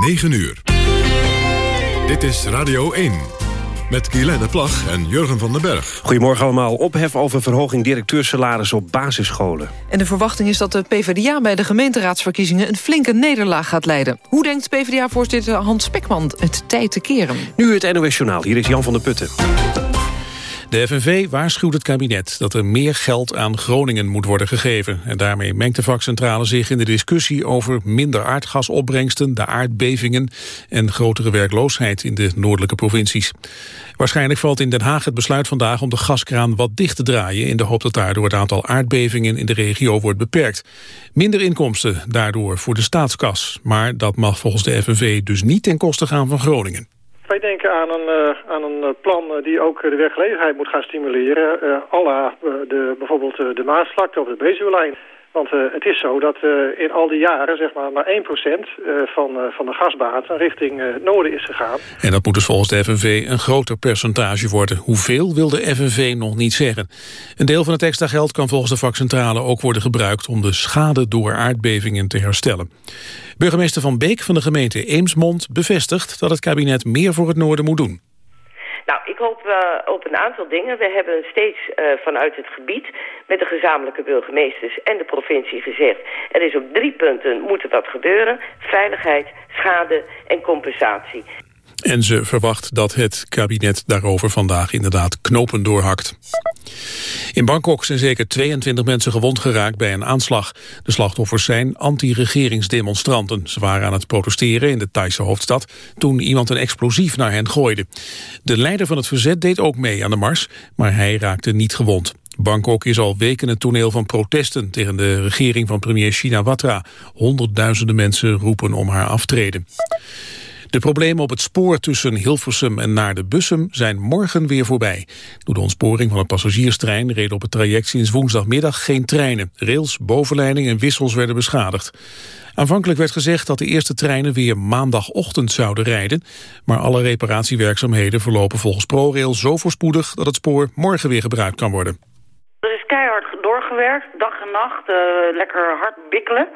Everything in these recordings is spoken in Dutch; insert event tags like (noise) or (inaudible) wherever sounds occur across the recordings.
9 uur. Dit is Radio 1. Met Guylaine Plag en Jurgen van den Berg. Goedemorgen allemaal. Ophef over verhoging directeursalaris op basisscholen. En de verwachting is dat de PvdA bij de gemeenteraadsverkiezingen... een flinke nederlaag gaat leiden. Hoe denkt PvdA-voorzitter Hans Spekman het tijd te keren? Nu het NOS Journaal. Hier is Jan van der Putten. De FNV waarschuwt het kabinet dat er meer geld aan Groningen moet worden gegeven. En daarmee mengt de vakcentrale zich in de discussie over minder aardgasopbrengsten, de aardbevingen en grotere werkloosheid in de noordelijke provincies. Waarschijnlijk valt in Den Haag het besluit vandaag om de gaskraan wat dicht te draaien in de hoop dat daardoor het aantal aardbevingen in de regio wordt beperkt. Minder inkomsten daardoor voor de staatskas, maar dat mag volgens de FNV dus niet ten koste gaan van Groningen. Wij denken aan een, uh, aan een plan die ook de werkgelegenheid moet gaan stimuleren. Uh, alla de, bijvoorbeeld de Maasvlakte of de Bezuwelijn. Want uh, het is zo dat uh, in al die jaren zeg maar, maar 1% uh, van, van de gasbaten richting het noorden is gegaan. En dat moet dus volgens de FNV een groter percentage worden. Hoeveel wil de FNV nog niet zeggen. Een deel van het extra geld kan volgens de vakcentrale ook worden gebruikt... om de schade door aardbevingen te herstellen. Burgemeester Van Beek van de gemeente Eemsmond bevestigt... dat het kabinet meer voor het noorden moet doen. Hoop uh, op een aantal dingen. We hebben steeds uh, vanuit het gebied met de gezamenlijke burgemeesters en de provincie gezegd... er is op drie punten moet dat gebeuren. Veiligheid, schade en compensatie. En ze verwacht dat het kabinet daarover vandaag inderdaad knopen doorhakt. In Bangkok zijn zeker 22 mensen gewond geraakt bij een aanslag. De slachtoffers zijn anti-regeringsdemonstranten. Ze waren aan het protesteren in de Thaise hoofdstad... toen iemand een explosief naar hen gooide. De leider van het verzet deed ook mee aan de mars, maar hij raakte niet gewond. Bangkok is al weken het toneel van protesten tegen de regering van premier Shinawatra. Honderdduizenden mensen roepen om haar aftreden. De problemen op het spoor tussen Hilversum en naar de Bussum zijn morgen weer voorbij. Door de ontsporing van een passagierstrein reden op het traject sinds woensdagmiddag geen treinen. Rails, bovenleiding en wissels werden beschadigd. Aanvankelijk werd gezegd dat de eerste treinen weer maandagochtend zouden rijden, maar alle reparatiewerkzaamheden verlopen volgens ProRail zo voorspoedig dat het spoor morgen weer gebruikt kan worden. Er is keihard doorgewerkt, dag en nacht, uh, lekker hard bikkelen.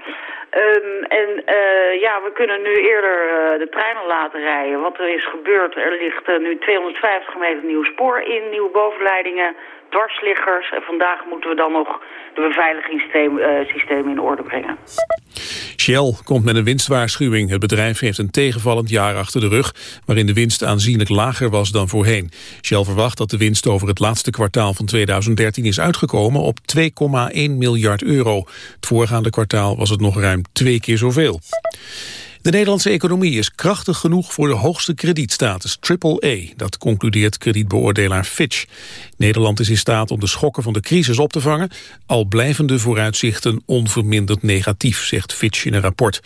Um, en uh, ja, we kunnen nu eerder uh, de treinen laten rijden. Wat er is gebeurd, er ligt uh, nu 250 meter nieuw spoor in, nieuwe bovenleidingen, dwarsliggers. En vandaag moeten we dan nog de beveiligingssystemen in orde brengen. Shell komt met een winstwaarschuwing. Het bedrijf heeft een tegenvallend jaar achter de rug... waarin de winst aanzienlijk lager was dan voorheen. Shell verwacht dat de winst over het laatste kwartaal van 2013 is uitgekomen op 2,1 miljard euro. Het voorgaande kwartaal was het nog ruim twee keer zoveel. De Nederlandse economie is krachtig genoeg voor de hoogste kredietstatus, AAA. Dat concludeert kredietbeoordelaar Fitch. Nederland is in staat om de schokken van de crisis op te vangen... al blijven de vooruitzichten onverminderd negatief, zegt Fitch in een rapport.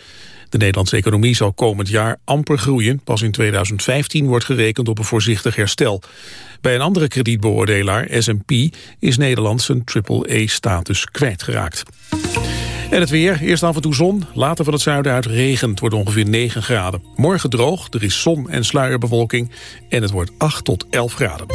De Nederlandse economie zal komend jaar amper groeien. Pas in 2015 wordt gerekend op een voorzichtig herstel. Bij een andere kredietbeoordelaar, S&P, is Nederland zijn AAA-status kwijtgeraakt. En het weer, eerst af en toe zon, later van het zuiden uit regen. Het wordt ongeveer 9 graden. Morgen droog, er is zon en sluierbewolking en het wordt 8 tot 11 graden.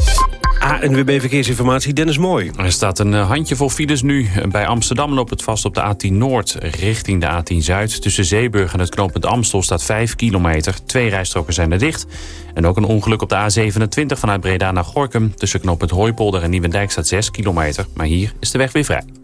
ANWB Verkeersinformatie, Dennis Mooi. Er staat een handjevol files nu. Bij Amsterdam loopt het vast op de A10 Noord richting de A10 Zuid. Tussen Zeeburg en het knooppunt Amstel staat 5 kilometer. Twee rijstroken zijn er dicht. En ook een ongeluk op de A27 vanuit Breda naar Gorkum. Tussen knooppunt Hooipolder en Nieuwendijk staat 6 kilometer. Maar hier is de weg weer vrij.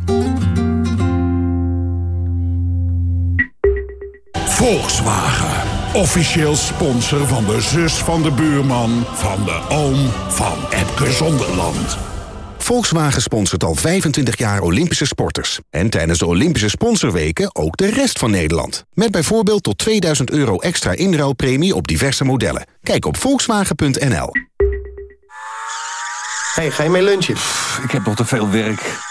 Volkswagen. Officieel sponsor van de zus van de buurman... van de oom van Epke Zonderland. Volkswagen sponsort al 25 jaar Olympische sporters. En tijdens de Olympische sponsorweken ook de rest van Nederland. Met bijvoorbeeld tot 2000 euro extra inruilpremie op diverse modellen. Kijk op volkswagen.nl. Hey, ga je mee lunchen? ik heb nog te veel werk.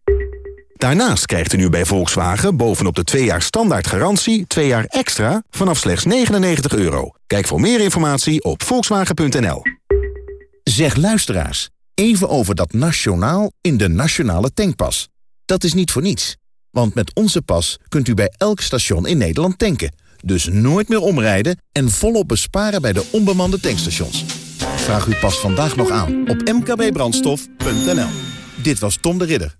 Daarnaast krijgt u nu bij Volkswagen bovenop de 2 jaar standaard garantie... 2 jaar extra vanaf slechts 99 euro. Kijk voor meer informatie op volkswagen.nl. Zeg luisteraars, even over dat nationaal in de nationale tankpas. Dat is niet voor niets. Want met onze pas kunt u bij elk station in Nederland tanken. Dus nooit meer omrijden en volop besparen bij de onbemande tankstations. Vraag uw pas vandaag nog aan op mkbbrandstof.nl. Dit was Tom de Ridder.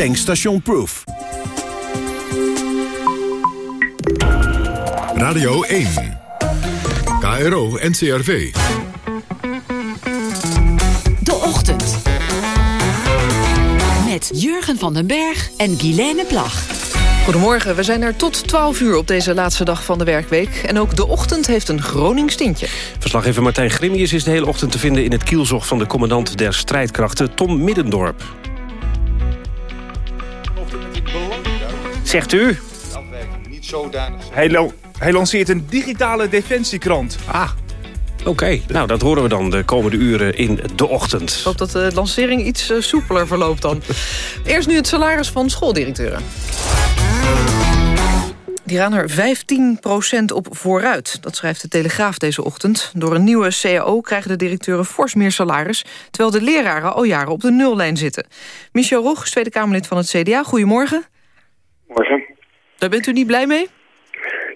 Tankstation Proof. Radio 1. KRO NCRV. De Ochtend. Met Jurgen van den Berg en Guilaine Plag. Goedemorgen, we zijn er tot 12 uur op deze laatste dag van de werkweek. En ook de ochtend heeft een Gronings tintje. Verslaggever Martijn Grimius is de hele ochtend te vinden... in het kielzog van de commandant der strijdkrachten, Tom Middendorp. Zegt u? Niet zodanig. Hij, hij lanceert een digitale defensiekrant. Ah, Oké, nou dat horen we dan de komende uren in de ochtend. Ik hoop dat de lancering iets uh, soepeler verloopt dan. Eerst nu het salaris van schooldirecteuren. Die gaan er 15% op vooruit. Dat schrijft de Telegraaf deze ochtend. Door een nieuwe CAO krijgen de directeuren fors meer salaris... terwijl de leraren al jaren op de nullijn zitten. Michel Roeg, Tweede Kamerlid van het CDA. Goedemorgen. Morgen. Daar bent u niet blij mee?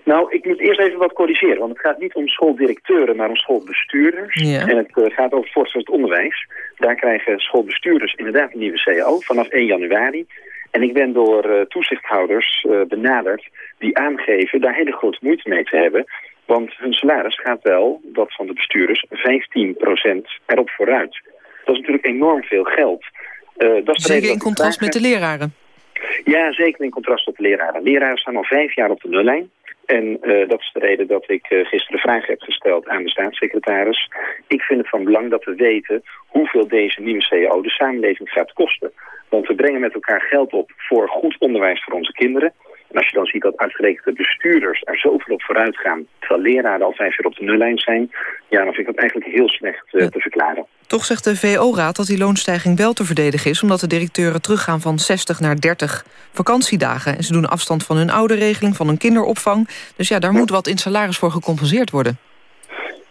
Nou, ik moet eerst even wat corrigeren. Want het gaat niet om schooldirecteuren, maar om schoolbestuurders. Ja. En het uh, gaat over voortgezet onderwijs. Daar krijgen schoolbestuurders inderdaad een nieuwe CAO vanaf 1 januari. En ik ben door uh, toezichthouders uh, benaderd die aangeven daar hele grote moeite mee te hebben. Want hun salaris gaat wel, dat van de bestuurders, 15% erop vooruit. Dat is natuurlijk enorm veel geld. dat is Zeker in contrast met de leraren? Ja, zeker in contrast tot de leraren. Leraren staan al vijf jaar op de nullijn. En uh, dat is de reden dat ik uh, gisteren vragen heb gesteld aan de staatssecretaris. Ik vind het van belang dat we weten hoeveel deze nieuwe CAO de samenleving gaat kosten. Want we brengen met elkaar geld op voor goed onderwijs voor onze kinderen. En als je dan ziet dat uitgerekend de bestuurders er zoveel op vooruit gaan... terwijl leraren al vijf jaar op de nullijn zijn... ja, dan vind ik dat eigenlijk heel slecht uh, te verklaren. Toch zegt de VO-raad dat die loonstijging wel te verdedigen is... omdat de directeuren teruggaan van 60 naar 30 vakantiedagen. En ze doen afstand van hun oude regeling, van hun kinderopvang. Dus ja, daar moet wat in salaris voor gecompenseerd worden.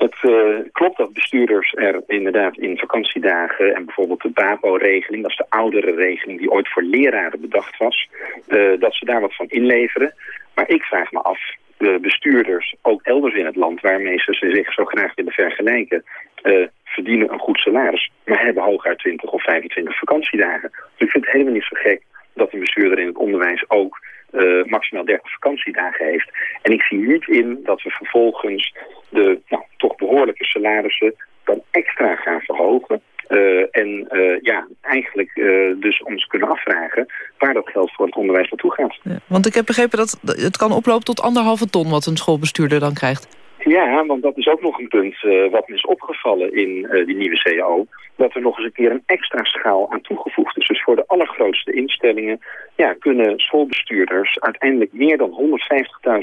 Het uh, klopt dat bestuurders er inderdaad in vakantiedagen en bijvoorbeeld de BAPO-regeling, dat is de oudere regeling die ooit voor leraren bedacht was, uh, dat ze daar wat van inleveren. Maar ik vraag me af, de bestuurders, ook elders in het land waarmee ze zich zo graag willen vergelijken, uh, verdienen een goed salaris, maar hebben hooguit 20 of 25 vakantiedagen. Dus ik vind het helemaal niet zo gek dat een bestuurder in het onderwijs ook uh, maximaal 30 vakantiedagen heeft. En ik zie niet in dat we vervolgens de nou, toch behoorlijke salarissen dan extra gaan verhogen. Uh, en uh, ja, eigenlijk uh, dus ons kunnen afvragen waar dat geld voor het onderwijs naartoe gaat. Ja, want ik heb begrepen dat het kan oplopen tot anderhalve ton wat een schoolbestuurder dan krijgt. Ja, want dat is ook nog een punt uh, wat me is opgevallen in uh, die nieuwe CAO. Dat er nog eens een keer een extra schaal aan toegevoegd is. Dus voor de allergrootste instellingen ja, kunnen schoolbestuurders uiteindelijk meer dan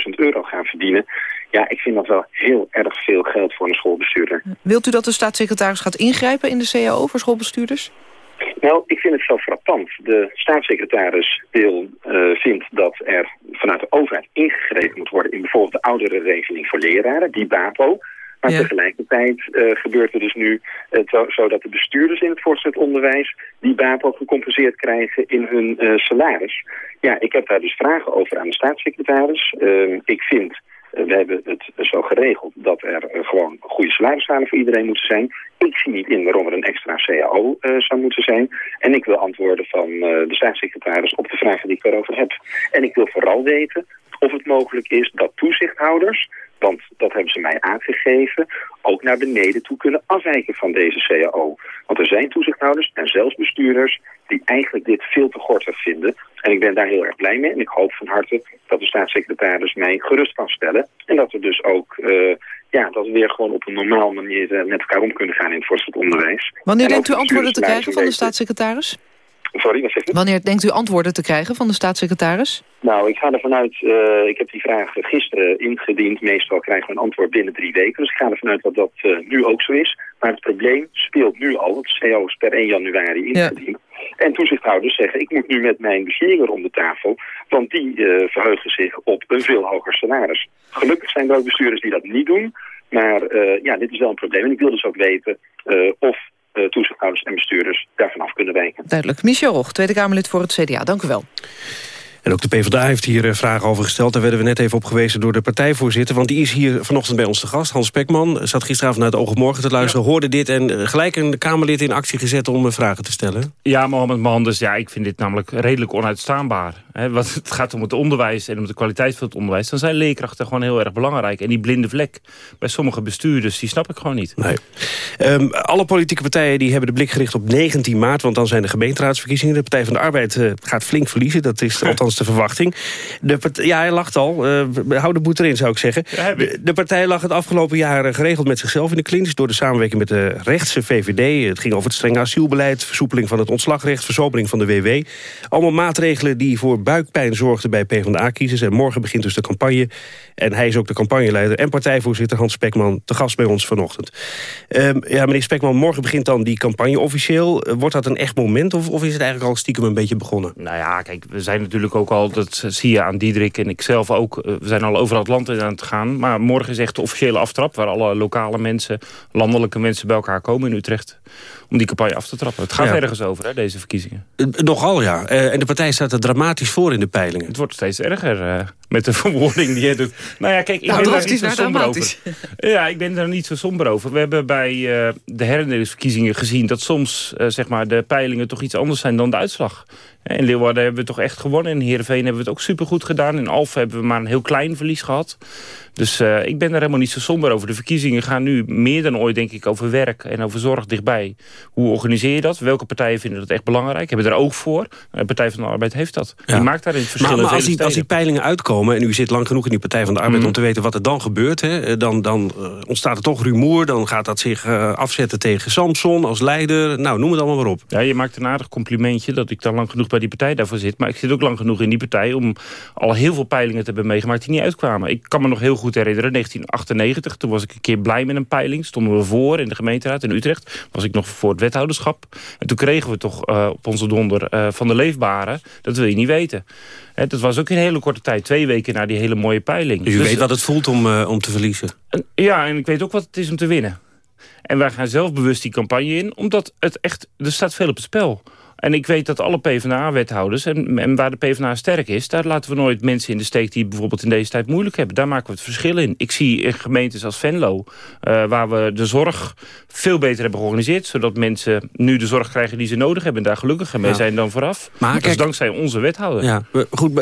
150.000 euro gaan verdienen. Ja, ik vind dat wel heel erg veel geld voor een schoolbestuurder. Wilt u dat de staatssecretaris gaat ingrijpen in de CAO voor schoolbestuurders? Nou, ik vind het zo frappant. De staatssecretaris wil, uh, vindt dat er vanuit de overheid ingegrepen moet worden... in bijvoorbeeld de oudere regeling voor leraren, die BAPO. Maar ja. tegelijkertijd uh, gebeurt er dus nu uh, zodat de bestuurders in het voortgezet onderwijs... die BAPO gecompenseerd krijgen in hun salaris. Ja, ik heb daar dus vragen over aan de staatssecretaris. ik vind Eh, we hebben het zo geregeld dat er eh, gewoon goede salarisschalen voor iedereen moeten zijn. Ik zie niet in waarom er een extra CAO uh, zou moeten zijn. En ik wil antwoorden van de staatssecretaris op de vragen die ik erover heb. En ik wil vooral weten of het mogelijk is dat toezichthouders want dat hebben ze mij aangegeven, ook naar beneden toe kunnen afwijken van deze CAO. Want er zijn toezichthouders en zelfs bestuurders die eigenlijk dit veel te gortig vinden. En ik ben daar heel erg blij mee en ik hoop van harte dat de staatssecretaris mij gerust kan stellen. En dat we dus ook... Uh, ja, dat we weer gewoon op een normaal manier uh, met elkaar om kunnen gaan in het voortgezet onderwijs. Wanneer denkt u antwoorden te krijgen van de staatssecretaris? Sorry, wat zegt u? Wanneer denkt u antwoorden te krijgen van de staatssecretaris? Nou, ik ga ervan uit, uh, ik heb die vraag gisteren ingediend. Meestal krijgen we een antwoord binnen drie weken. Dus ik ga ervan uit dat dat uh, nu ook zo is. Maar het probleem speelt nu al. Het CO is per 1 januari ingediend. Ja. En toezichthouders zeggen, ik moet nu met mijn bestuurder om de tafel. Want die uh, verheugen zich op een veel hoger salaris. Gelukkig zijn er ook bestuurders die dat niet doen. Maar ja, dit is wel een probleem. En ik wil dus ook weten of uh, toezichthouders en bestuurders daarvan af kunnen wijken. Duidelijk. Michel Roch, Tweede Kamerlid voor het CDA. Dank u wel. En ook de PvdA heeft hier eh, vragen over gesteld. Daar werden we net even op gewezen door de partijvoorzitter. Want die is hier vanochtend bij ons te gast. Hans Spekman zat gisteravond naar het Oog op Morgen te luisteren. Hoorde dit en eh, gelijk een Kamerlid in actie gezet om eh, vragen te stellen. Ja, Mohamed Manders, ja, ik vind dit namelijk redelijk onuitstaanbaar. He, wat (laughs) het gaat om het onderwijs en om de kwaliteit van het onderwijs. Dan zijn leerkrachten gewoon heel erg belangrijk. En die blinde vlek bij sommige bestuurders, die snap ik gewoon niet. Nee. Um, alle politieke partijen die hebben de blik gericht op 19 maart. Want dan zijn de gemeenteraadsverkiezingen. De Partij van de Arbeid uh, gaat flink verliezen. Dat is (laughs) althans de verwachting. De ja, hij lacht al. Uh, hou de boet erin, zou ik zeggen. De, de, partij lag het afgelopen jaar geregeld met zichzelf in de klinisch... door de samenwerking met de rechtse VVD. Het ging over het strenge asielbeleid... versoepeling van het ontslagrecht, verzobering van de WW. Allemaal maatregelen die voor buikpijn zorgden bij PvdA-kiezers. En morgen begint dus de campagne. En hij is ook de campagneleider en partijvoorzitter Hans Spekman... te gast bij ons vanochtend. Um, ja, meneer Spekman, morgen begint dan die campagne officieel. Wordt dat een echt moment of, of is het eigenlijk al stiekem een beetje begonnen? Nou ja, kijk, we zijn natuurlijk ook al... dat zie je aan Diederik en ik zelf ook. We zijn al overal het land in aan het gaan. Maar morgen is echt de officiële aftrap... waar alle lokale mensen, landelijke mensen bij elkaar komen in Utrecht... om die campagne af te trappen. Het gaat ja. ergens over, hè, deze verkiezingen. Nogal, ja. Uh, en de partij staat er dramatisch voor in de peilingen. Het wordt steeds erger uh, met de (laughs) verwoording die je doet. Nou ja, kijk, ik nou, ben daar niet zo somber over. Ja, ik ben daar niet zo somber over. We hebben bij uh, de herinneringsverkiezingen gezien... dat soms zeg maar, de peilingen toch iets anders zijn dan de uitslag. In Leeuwarden hebben we toch echt gewonnen. In Heerenveen hebben we het ook supergoed gedaan. In Alphen hebben we maar een heel klein verlies gehad. Dus uh, ik ben daar helemaal niet zo somber over. De verkiezingen gaan nu meer dan ooit, denk ik, over werk en over zorg dichtbij. Hoe organiseer je dat? Welke partijen vinden dat echt belangrijk? Hebben er ook voor? De Partij van de Arbeid heeft dat. Ja. Die maakt daarin verschillen. Maar, maar als, die, als, die, peilingen uitkomen, en u zit lang genoeg in die Partij van de Arbeid... Mm. om te weten wat er dan gebeurt, hè, dan, dan uh, ontstaat er toch rumoer. Dan gaat dat zich uh, afzetten tegen Samson als leider. Nou, noem het allemaal maar op. Ja, je maakt een aardig complimentje dat ik dan lang genoeg bij die partij daarvoor zit. Maar ik zit ook lang genoeg in die partij om al heel veel peilingen te hebben meegemaakt die niet uitkwamen. Ik kan me nog heel goed herinneren, 1998, toen was ik een keer blij met een peiling. Stonden we voor in de gemeenteraad in Utrecht. Was ik nog voor het wethouderschap. En toen kregen we toch uh, op onze donder uh, van de leefbare. Dat wil je niet weten. He, dat was ook in een hele korte tijd. Twee weken na die hele mooie peiling. Dus u dus, weet wat het voelt om, uh, om te verliezen? Ja, en ik weet ook wat het is om te winnen. En wij gaan zelf bewust die campagne in. Omdat het echt, er staat veel op het spel. En ik weet dat alle PvdA-wethouders, en, en, waar de PvdA sterk is... daar laten we nooit mensen in de steek die bijvoorbeeld in deze tijd moeilijk hebben. Daar maken we het verschil in. Ik zie in gemeentes als Venlo, uh, waar we de zorg veel beter hebben georganiseerd... zodat mensen nu de zorg krijgen die ze nodig hebben... en daar gelukkiger mee ja. zijn dan vooraf. Maar dat kijk, is dankzij onze wethouder. Ja, goed,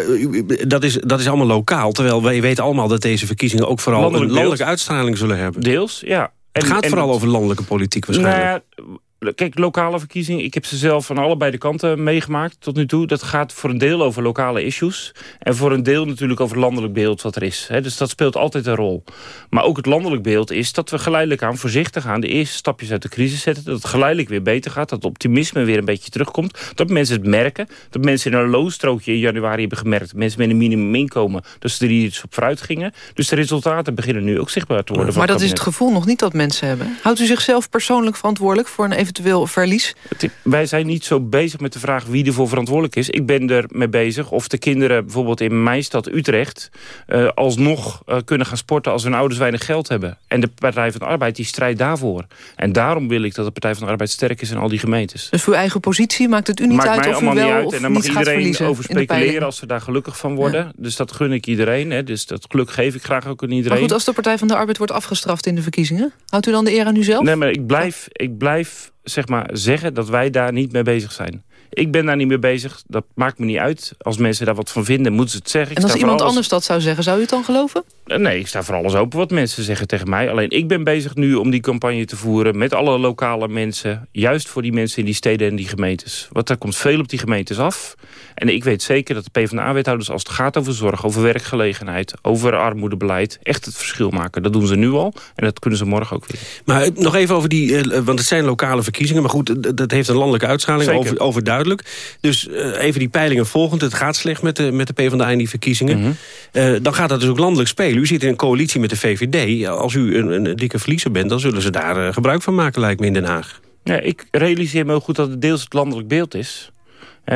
dat is, dat is allemaal lokaal. Terwijl wij weten allemaal dat deze verkiezingen ook vooral... Landelijk een landelijke uitstraling zullen hebben. Deels, ja. Het gaat en, vooral over landelijke politiek waarschijnlijk. Nou, Kijk, lokale verkiezingen, ik heb ze zelf van allebei de kanten meegemaakt tot nu toe. Dat gaat voor een deel over lokale issues. En voor een deel natuurlijk over het landelijk beeld wat er is. dus dat speelt altijd een rol. Maar ook het landelijk beeld is dat we geleidelijk aan voorzichtig aan... de eerste stapjes uit de crisis zetten. Dat het geleidelijk weer beter gaat. Dat het optimisme weer een beetje terugkomt. Dat mensen het merken. Dat mensen in een loonstrookje in januari hebben gemerkt. Mensen met een minimuminkomen. Dat ze er iets op vooruit gingen. Dus de resultaten beginnen nu ook zichtbaar te worden. Maar dat is het gevoel nog niet dat mensen hebben. Houdt u zichzelf persoonlijk verantwoordelijk voor een eventueel verlies? Wij zijn niet zo bezig met de vraag wie ervoor verantwoordelijk is. Ik ben er mee bezig of de kinderen bijvoorbeeld in mijn stad Utrecht... Uh, alsnog uh, kunnen gaan sporten als hun ouders weinig geld hebben. En de Partij van de Arbeid die strijdt daarvoor. En daarom wil ik dat de Partij van de Arbeid sterk is in al die gemeentes. Dus voor uw eigen positie maakt het u niet maakt uit of u wel uit. of En dan mag iedereen over speculeren als ze daar gelukkig van worden. Ja. Dus dat gun ik iedereen. Hè. Dus dat geluk geef ik graag ook aan iedereen. Maar goed, als de Partij van de Arbeid wordt afgestraft in de verkiezingen... houdt u dan de eer aan uzelf? Nee, maar ik blijf, ik blijf zeg maar, zeggen dat wij daar niet mee bezig zijn. Ik ben daar niet mee bezig. Dat maakt me niet uit. Als mensen daar wat van vinden, moeten ze het zeggen. En als iemand anders dat zou zeggen, zou u het dan geloven? Eh, nee, ik sta voor alles open wat mensen zeggen tegen mij. Alleen ik ben bezig nu om die campagne te voeren... met alle lokale mensen. Juist voor die mensen in die steden en die gemeentes. Want er komt veel op die gemeentes af. En ik weet zeker dat de PvdA-wethouders... als het gaat over zorg, over werkgelegenheid... over armoedebeleid, echt het verschil maken. Dat doen ze nu al. En dat kunnen ze morgen ook weer. Maar eh, nog even over die... Eh, want het zijn lokale verkiezingen. Maar goed, dat heeft een landelijke uitstraling. Over, overduidelijk. Dus even die peilingen volgend. Het gaat slecht met de, met de PvdA in die verkiezingen. Mhm. dan gaat dat dus ook landelijk spelen u zit in een coalitie met de VVD. Als u een, een dikke verliezer bent, dan zullen ze daar uh, gebruik van maken, lijkt me in Den Haag. Ja, ik realiseer me ook goed dat het deels het landelijk beeld is.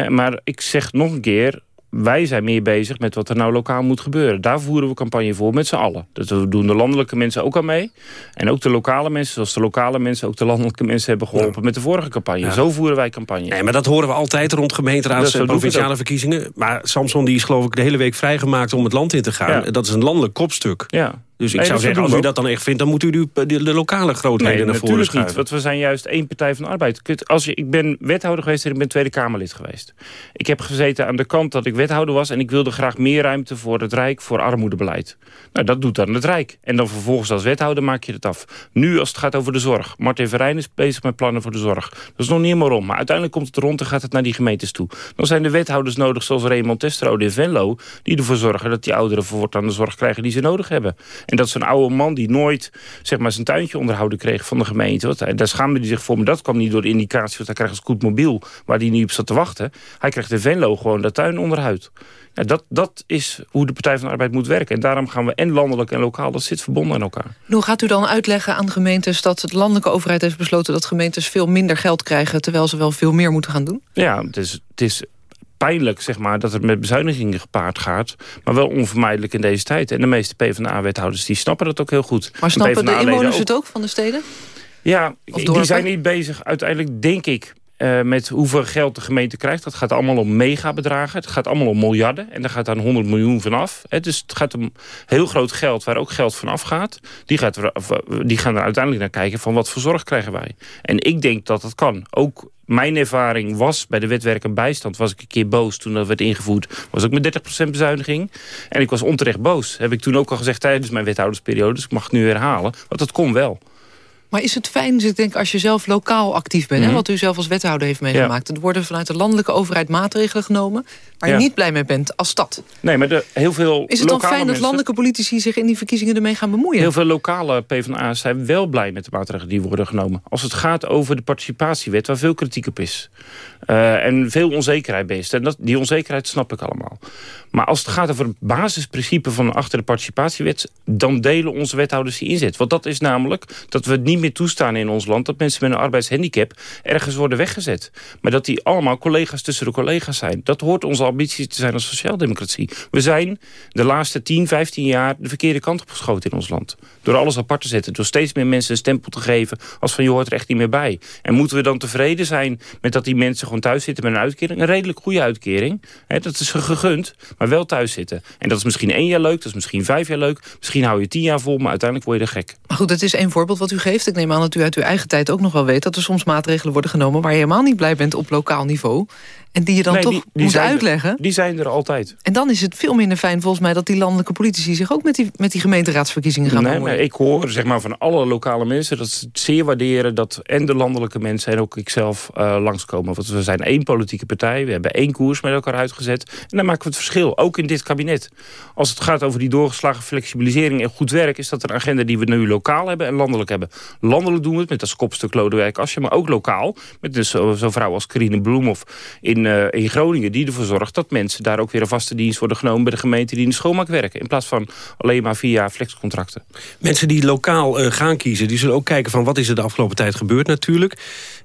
maar ik zeg nog een keer, wij zijn meer bezig met wat er nou lokaal moet gebeuren. Daar voeren we campagne voor met z'n allen. Dat doen de landelijke mensen ook aan mee. En ook de lokale mensen, zoals de lokale mensen... ook de landelijke mensen hebben geholpen met de vorige campagne. Zo voeren wij campagne. Nee, maar dat horen we altijd rond gemeenteraads- en provinciale verkiezingen. Maar Samson die is geloof ik de hele week vrijgemaakt om het land in te gaan. Dat is een landelijk kopstuk. Ja. Dus ik zou zeggen, als u dat dan echt vindt... dan moet u de, de, lokale grootheden nee, naar voren schuiven. niet, want we zijn juist één Partij van de Arbeid. Als je, ik ben wethouder geweest en ik ben Tweede Kamerlid geweest. Ik heb gezeten aan de kant dat ik wethouder was... en ik wilde graag meer ruimte voor het Rijk, voor armoedebeleid. Nou, dat doet dan het Rijk. En dan vervolgens als wethouder maak je het af. Nu als het gaat over de zorg. Martin Verijn is bezig met plannen voor de zorg. Dat is nog niet helemaal rond. Maar uiteindelijk komt het rond en gaat het naar die gemeentes toe. Dan zijn de wethouders nodig zoals Raymond Testrode in Venlo... die ervoor zorgen dat die ouderen voortaan de zorg krijgen die ze nodig hebben. En dat zo'n oude man die nooit zeg maar, zijn tuintje onderhouden kreeg van de gemeente. Want daar schaamde hij zich voor. Maar dat kwam niet door de indicatie. Want hij krijgt een scootmobiel waar hij niet op zat te wachten. Hij krijgt in Venlo gewoon dat tuin onderhoud. Ja, dat, dat is hoe de Partij van de Arbeid moet werken. En daarom gaan we en landelijk en lokaal, dat zit verbonden aan elkaar. Hoe gaat u dan uitleggen aan gemeentes dat de landelijke overheid heeft besloten... dat gemeentes veel minder geld krijgen... terwijl ze wel veel meer moeten gaan doen? Ja, het is, het is pijnlijk zeg maar, dat het met bezuinigingen gepaard gaat. Maar wel onvermijdelijk in deze tijd. En de meeste PvdA-wethouders die snappen dat ook heel goed. Maar snappen de inwoners het ook van de steden? Ja, die zijn niet bezig. Uiteindelijk denk ik uh, met hoeveel geld de gemeente krijgt. Dat gaat allemaal om megabedragen. Het gaat allemaal om miljarden. En daar gaat dan 100 miljoen vanaf. Hè. Dus het gaat om heel groot geld waar ook geld van afgaat. Die, gaat, die gaan er uiteindelijk naar kijken van wat voor zorg krijgen wij. En ik denk dat dat kan. Ook mijn ervaring was bij de wetwerk en bijstand... was ik een keer boos toen dat werd ingevoerd. Was ook met 30% bezuiniging. En ik was onterecht boos. Heb ik toen ook al gezegd tijdens mijn wethoudersperiode. Dus ik mag het nu herhalen. Want dat kon wel. Maar is het fijn, dus ik denk, als je zelf lokaal actief bent... Mm hè, wat u zelf als wethouder heeft meegemaakt... er worden vanuit de landelijke overheid maatregelen genomen... waar je niet blij mee bent als stad. Nee, maar de, heel veel Is het dan fijn dat landelijke politici zich in die verkiezingen ermee gaan bemoeien? Heel veel lokale PvdA's zijn wel blij met de maatregelen die worden genomen. Als het gaat over de participatiewet, waar veel kritiek op is. Uh, en veel onzekerheid is. En dat, die onzekerheid snap ik allemaal. Maar als het gaat over het basisprincipe van achter de participatiewet... dan delen onze wethouders die inzet. Want dat is namelijk dat we het niet meer toestaan in ons land... dat mensen met een arbeidshandicap ergens worden weggezet. Maar dat die allemaal collega's tussen de collega's zijn. Dat hoort onze ambitie te zijn als sociaaldemocratie. We zijn de laatste 10, 15 jaar de verkeerde kant op geschoten in ons land. Door alles apart te zetten. Door steeds meer mensen een stempel te geven... als van je hoort er echt niet meer bij. En moeten we dan tevreden zijn met dat die mensen gewoon thuis zitten met een uitkering? Een redelijk goede uitkering. dat is gegund maar wel thuis zitten. En dat is misschien één jaar leuk, dat is misschien vijf jaar leuk. Misschien hou je tien jaar vol, maar uiteindelijk word je er gek. Maar goed, dat is één voorbeeld wat u geeft. Ik neem aan dat u uit uw eigen tijd ook nog wel weet... dat er soms maatregelen worden genomen... waar je helemaal niet blij bent op lokaal niveau. En die je dan toch moet uitleggen. die zijn er altijd. En dan is het veel minder fijn volgens mij... dat die landelijke politici zich ook met die, met die gemeenteraadsverkiezingen gaan nee, bemoeien. ik hoor zeg maar, van alle lokale mensen dat ze het zeer waarderen... dat en de landelijke mensen en ook ikzelf uh, langskomen. Want we zijn één politieke partij. We hebben één koers met elkaar uitgezet. En dan maken we het verschil, ook in dit kabinet. Als het gaat over die doorgeslagen flexibilisering en goed werk... is dat een agenda die we nu lokaal hebben en landelijk hebben. Landelijk doen we het met als kopstuk Lodewijk Asje, maar ook lokaal. Met dus zo'n vrouw als Carine Bloemhoff in in, in Groningen... die ervoor zorgt dat mensen daar ook weer een vaste dienst worden genomen... bij de gemeente die in de schoonmaak werken. In plaats van alleen maar via flexcontracten. Mensen die lokaal gaan kiezen, die zullen ook kijken van... wat is er de afgelopen tijd gebeurd natuurlijk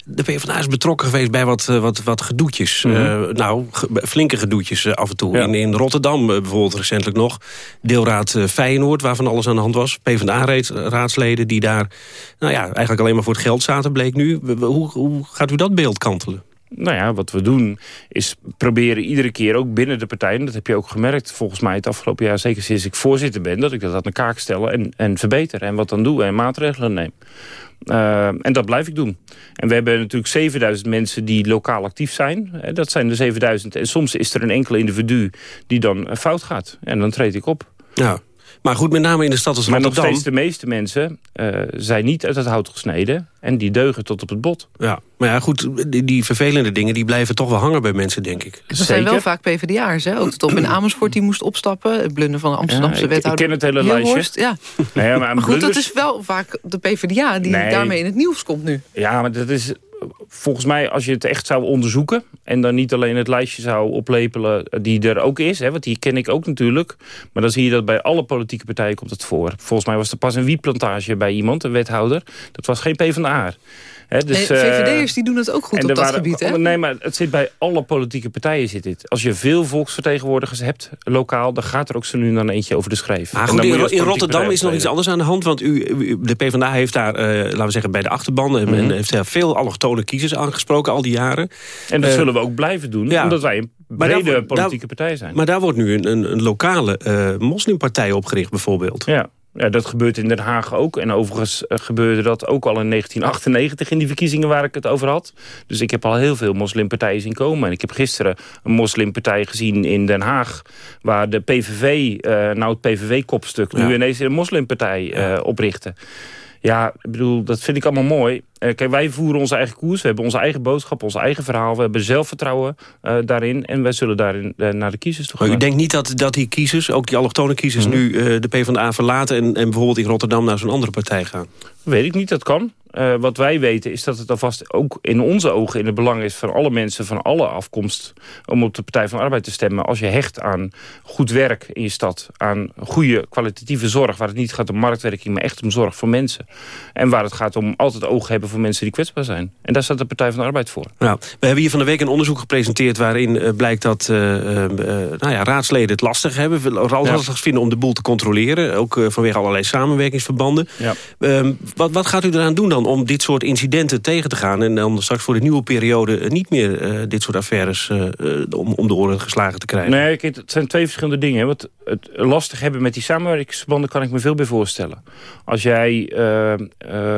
de PvdA is betrokken geweest bij wat, eh, wat, wat gedoetjes. Mhm. Eh, nou, flinke gedoetjes eh, af en toe. In, in Rotterdam bijvoorbeeld recentelijk nog. Deelraad Feyenoord, waarvan alles aan de hand was. PvdA-raadsleden die daar nou ja, eigenlijk alleen maar voor het geld zaten, bleek nu. Hoe, hoe gaat u dat beeld kantelen? Nou ja, wat we doen is proberen iedere keer ook binnen de partijen... dat heb je ook gemerkt volgens mij het afgelopen jaar... zeker sinds ik voorzitter ben, dat ik dat aan de kaak stel en, en verbeter. En wat dan doe en maatregelen neem. Uh, en dat blijf ik doen. En we hebben natuurlijk 7000 mensen die lokaal actief zijn. Dat zijn de 7000. En soms is er een enkel individu die dan fout gaat. En dan treed ik op. Ja. Maar goed, met name in de stad als Rotterdam... Maar nog steeds de meeste mensen uh, zijn niet uit het hout gesneden. En die deugen tot op het bot. Ja, maar ja, goed, die, die vervelende dingen... die blijven toch wel hangen bij mensen, denk ik. Er zijn wel vaak PvdA'ers, hè? Ook de top in Amersfoort die moest opstappen. Het blunder van de Amsterdamse ja, wethouder. Ik ken het hele lijstje. Ja. Nee, maar, maar goed, dat is wel vaak de PvdA die daarmee in het nieuws komt nu. Ja, maar dat is volgens mij, als je het echt zou onderzoeken... en dan niet alleen het lijstje zou oplepelen die er ook is... Hè, want die ken ik ook natuurlijk... maar dan zie je dat bij alle politieke partijen komt het voor. Volgens mij was er pas een wietplantage bij iemand, een wethouder. Dat was geen PvdA. He, dus, nee, VVD'ers die doen het ook goed op dat gebied. Hè? Nee, maar het zit bij alle politieke partijen. Zit dit. Als je veel volksvertegenwoordigers hebt, lokaal... dan gaat er ook zo nu dan eentje over de. Maar goed, in, in Rotterdam is nog iets anders aan de hand. Want u, de PvdA heeft daar, uh, laten we zeggen, bij de achterban... Mm en heeft daar veel allochtone kiezers aangesproken al die jaren. En dat uh, zullen we ook blijven doen, ja, omdat wij een brede daar, politieke partij zijn. Maar daar wordt nu een, een, een lokale uh, moslimpartij opgericht bijvoorbeeld. Ja. Ja, dat gebeurt in Den Haag ook. En overigens eh, gebeurde dat ook al in 1998 in die verkiezingen waar ik het over had. Dus ik heb al heel veel moslimpartijen zien komen. En ik heb gisteren een moslimpartij gezien in Den Haag... waar de PVV, uh, nou het PVV-kopstuk, nu ineens een moslimpartij uh, oprichten. Ja, ik bedoel, dat vind ik allemaal mooi. Uh, kijk, wij voeren onze eigen koers. We hebben onze eigen boodschap, ons eigen verhaal. We hebben zelfvertrouwen uh, daarin. En wij zullen daarin uh, naar de kiezers toe gaan. Maar u denkt niet dat, dat die kiezers, ook die allochtone kiezers... Mm -hmm. nu de PvdA verlaten en, en bijvoorbeeld in Rotterdam naar zo'n andere partij gaan? Weet ik niet, dat kan. Uh, wat wij weten is dat het alvast ook in onze ogen in het belang is... van alle mensen van alle afkomst om op de Partij van de Arbeid te stemmen. Als je hecht aan goed werk in je stad, aan goede kwalitatieve zorg... waar het niet gaat om marktwerking, maar echt om zorg voor mensen. En waar het gaat om altijd oog hebben voor mensen die kwetsbaar zijn. En daar staat de Partij van de Arbeid voor. Nou, we hebben hier van de week een onderzoek gepresenteerd... waarin uh, blijkt dat uh, nou ja, raadsleden het lastig hebben. Ja. lastig vinden om de boel te controleren. Ook vanwege allerlei samenwerkingsverbanden. Ja. Ehm, wat, wat gaat u eraan doen dan om dit soort incidenten tegen te gaan... en dan straks voor de nieuwe periode niet meer dit soort affaires om, om de oren geslagen te krijgen? Nee, kijk, het zijn twee verschillende dingen. Wat het lastig hebben met die samenwerkingsverbanden kan ik me veel bij voorstellen. Als jij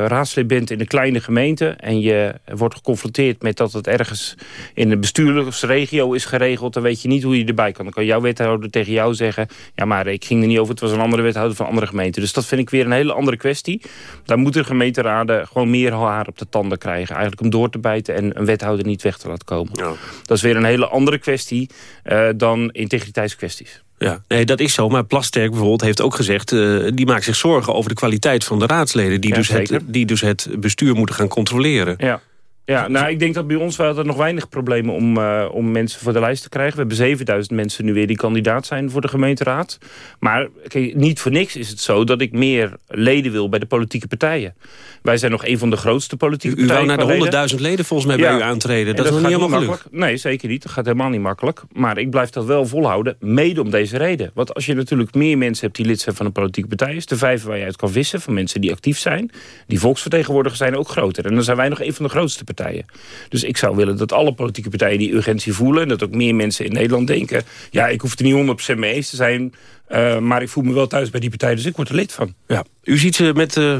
raadslid bent in een kleine gemeente... en je wordt geconfronteerd met dat het ergens in een bestuurlijksregio is geregeld... dan weet je niet hoe je erbij kan. Dan kan jouw wethouder tegen jou zeggen... ja, maar ik ging er niet over, het was een andere wethouder van een andere gemeente. Dus dat vind ik weer een hele andere kwestie. Daar moeten gemeenteraden gewoon meer haar op de tanden krijgen. Eigenlijk om door te bijten en een wethouder niet weg te laten komen. Ja. Dat is weer een hele andere kwestie uh, dan integriteitskwesties. Ja, nee, dat is zo. Maar Plasterk bijvoorbeeld heeft ook gezegd... Uh, die maakt zich zorgen over de kwaliteit van de raadsleden... die, ja, dus, het, die dus het bestuur moeten gaan controleren. Ja. Ja, nou, ik denk dat bij ons waren er nog weinig problemen om, uh, om mensen voor de lijst te krijgen. We hebben 7000 mensen nu weer die kandidaat zijn voor de gemeenteraad. Maar kijk, niet voor niks is het zo dat ik meer leden wil bij de politieke partijen. Wij zijn nog een van de grootste politieke u, u partijen. U wou naar de 100.000 leden volgens mij ja. bij u aantreden. Dat, dat is nog niet helemaal makkelijk. Nee, zeker niet. Dat gaat helemaal niet makkelijk. Maar ik blijf dat wel volhouden, mede om deze reden. Want als je natuurlijk meer mensen hebt die lid zijn van een politieke partij... is de vijf waar je uit kan vissen van mensen die actief zijn... die volksvertegenwoordigers zijn ook groter. En dan zijn wij nog een van de grootste partijen. Dus ik zou willen dat alle politieke partijen die urgentie voelen... en dat ook meer mensen in Nederland denken... ja, ik hoef er niet 100% mee eens te zijn... Uh, maar ik voel me wel thuis bij die partij, dus ik word er lid van. Ja. U ziet ze met uh,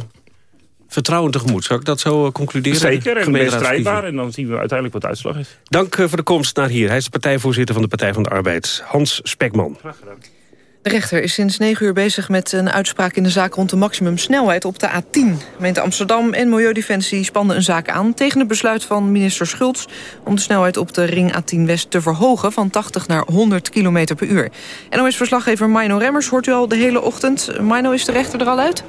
vertrouwen tegemoet. Zou ik dat zo uh, concluderen? Zeker, en ben strijdbaar. En dan zien we uiteindelijk wat de uitslag is. Dank voor de komst naar hier. Hij is de partijvoorzitter van de Partij van de Arbeid. Hans Spekman. Graag gedaan. De rechter is sinds 9 uur bezig met een uitspraak in de zaak rond de maximumsnelheid op de A10. Gemeente Amsterdam en Milieudefensie spannen een zaak aan tegen het besluit van minister Schultz om de snelheid op de ring A10 West te verhogen van 80 naar 100 km per uur. NOS-verslaggever Mino Remmers hoort u al de hele ochtend. Mino, is de rechter er al uit?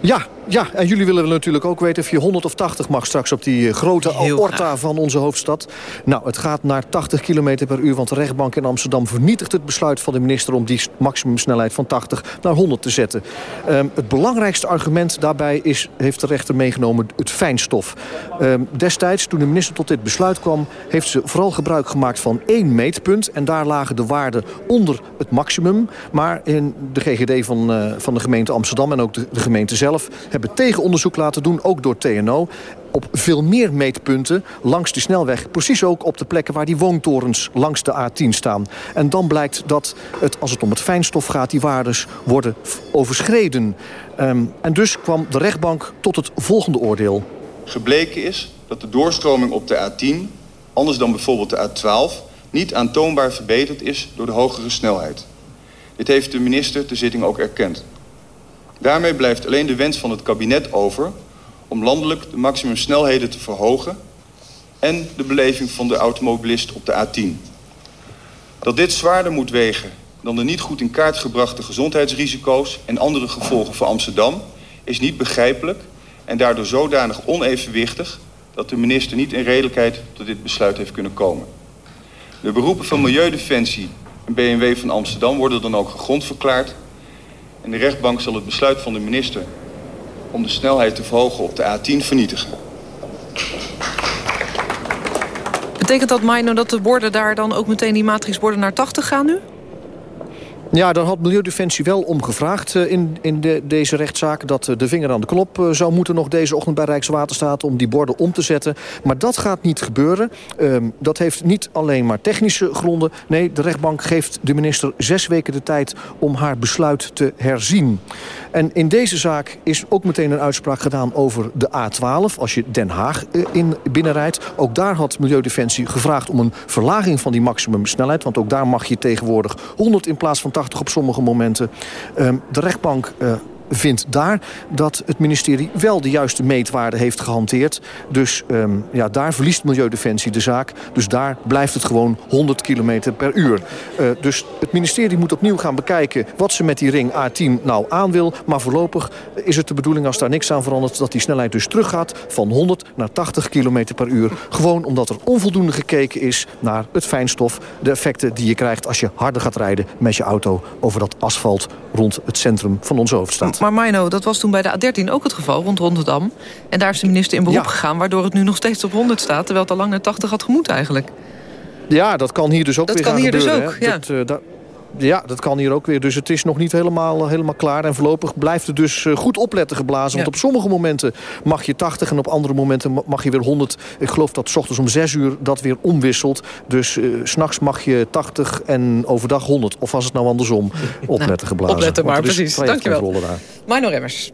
Ja, Ja, en jullie willen natuurlijk ook weten of je 100 of 80 mag straks op die eh, grote aorta van onze hoofdstad. Nou, het gaat naar 80 km per uur, want de rechtbank in Amsterdam vernietigt het besluit van de minister om die maximumsnelheid van 80 naar 100 te zetten. Um, het belangrijkste argument daarbij is, heeft de rechter meegenomen, het fijnstof. Um, destijds, toen de minister tot dit besluit kwam, heeft ze vooral gebruik gemaakt van één meetpunt. En daar lagen de waarden onder het maximum. Maar in de GGD van, uh, van de gemeente Amsterdam en ook de, de gemeente zelf hebben tegenonderzoek laten doen, ook door TNO op veel meer meetpunten langs de snelweg. Precies ook op de plekken waar die woontorens langs de A10 staan. En dan blijkt dat het, als het om het fijnstof gaat, die waardes worden overschreden. Um, en dus kwam de rechtbank tot het volgende oordeel. Gebleken is dat de doorstroming op de A10, anders dan bijvoorbeeld de A12... niet aantoonbaar verbeterd is door de hogere snelheid. Dit heeft de minister de zitting ook erkend. Daarmee blijft alleen de wens van het kabinet over om landelijk de maximumsnelheden te verhogen en de beleving van de automobilist op de A10. Dat dit zwaarder moet wegen dan de niet goed in kaart gebrachte gezondheidsrisico's en andere gevolgen voor Amsterdam is niet begrijpelijk en daardoor zodanig onevenwichtig dat de minister niet in redelijkheid tot dit besluit heeft kunnen komen. De beroepen van Milieudefensie en BMW van Amsterdam worden dan ook gegrond verklaard en de rechtbank zal het besluit van de minister om de snelheid te verhogen op de A10 vernietigen. Betekent dat, Mino, dat de borden daar dan ook meteen die matrixborden naar 80 gaan nu? Ja, daar had Milieudefensie wel om gevraagd uh, in, in de, deze rechtszaak... dat uh, de vinger aan de knop uh, zou moeten nog deze ochtend bij Rijkswaterstaat... om die borden om te zetten. Maar dat gaat niet gebeuren. Ehm, dat heeft niet alleen maar technische gronden. Nee, de rechtbank geeft de minister zes weken de tijd... om haar besluit te herzien. En in deze zaak is ook meteen een uitspraak gedaan over de A12... als je Den Haag in binnenrijdt. Ook daar had Milieudefensie gevraagd om een verlaging van die maximumsnelheid. Want ook daar mag je tegenwoordig 100 in plaats van 80 op sommige momenten. Um, de rechtbank uh, vindt daar dat het ministerie wel de juiste meetwaarde heeft gehanteerd. Dus um, ja, daar verliest Milieudefensie de zaak. Dus daar blijft het gewoon 100 km per uur. Uh, dus het ministerie moet opnieuw gaan bekijken wat ze met die ring A10 nou aan wil. Maar voorlopig is het de bedoeling als daar niks aan verandert... dat die snelheid dus teruggaat van 100 naar 80 km per uur. Gewoon omdat er onvoldoende gekeken is naar het fijnstof. De effecten die je krijgt als je harder gaat rijden met je auto... over dat asfalt rond het centrum van onze hoofdstad. Maar Mino, dat was toen bij de A13 ook het geval, rond Rotterdam. En daar is de minister in beroep ja. gegaan... waardoor het nu nog steeds op 100 staat... terwijl het al lang naar 80 had gemoet eigenlijk. Ja, dat kan hier dus ook dat weer kan hier gebeuren, dus ook, ja. Dat, uh, dat, ja, dat kan hier ook weer. Dus het is nog niet helemaal, helemaal klaar. En voorlopig blijft het dus goed opletten geblazen. Ja. Want op sommige momenten mag je 80 en op andere momenten mag je weer 100. Ik geloof dat 's ochtends om 6 uur dat weer omwisselt. Dus uh, s'nachts mag je 80 en overdag 100. Of was het nou andersom? (laughs) Opletten geblazen. Opletten maar, precies. Dankjewel. Mino Remmers.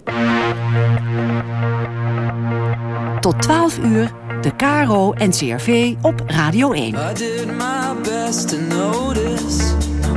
Tot 12 uur, de KRO en CRV op Radio 1. I did my best to notice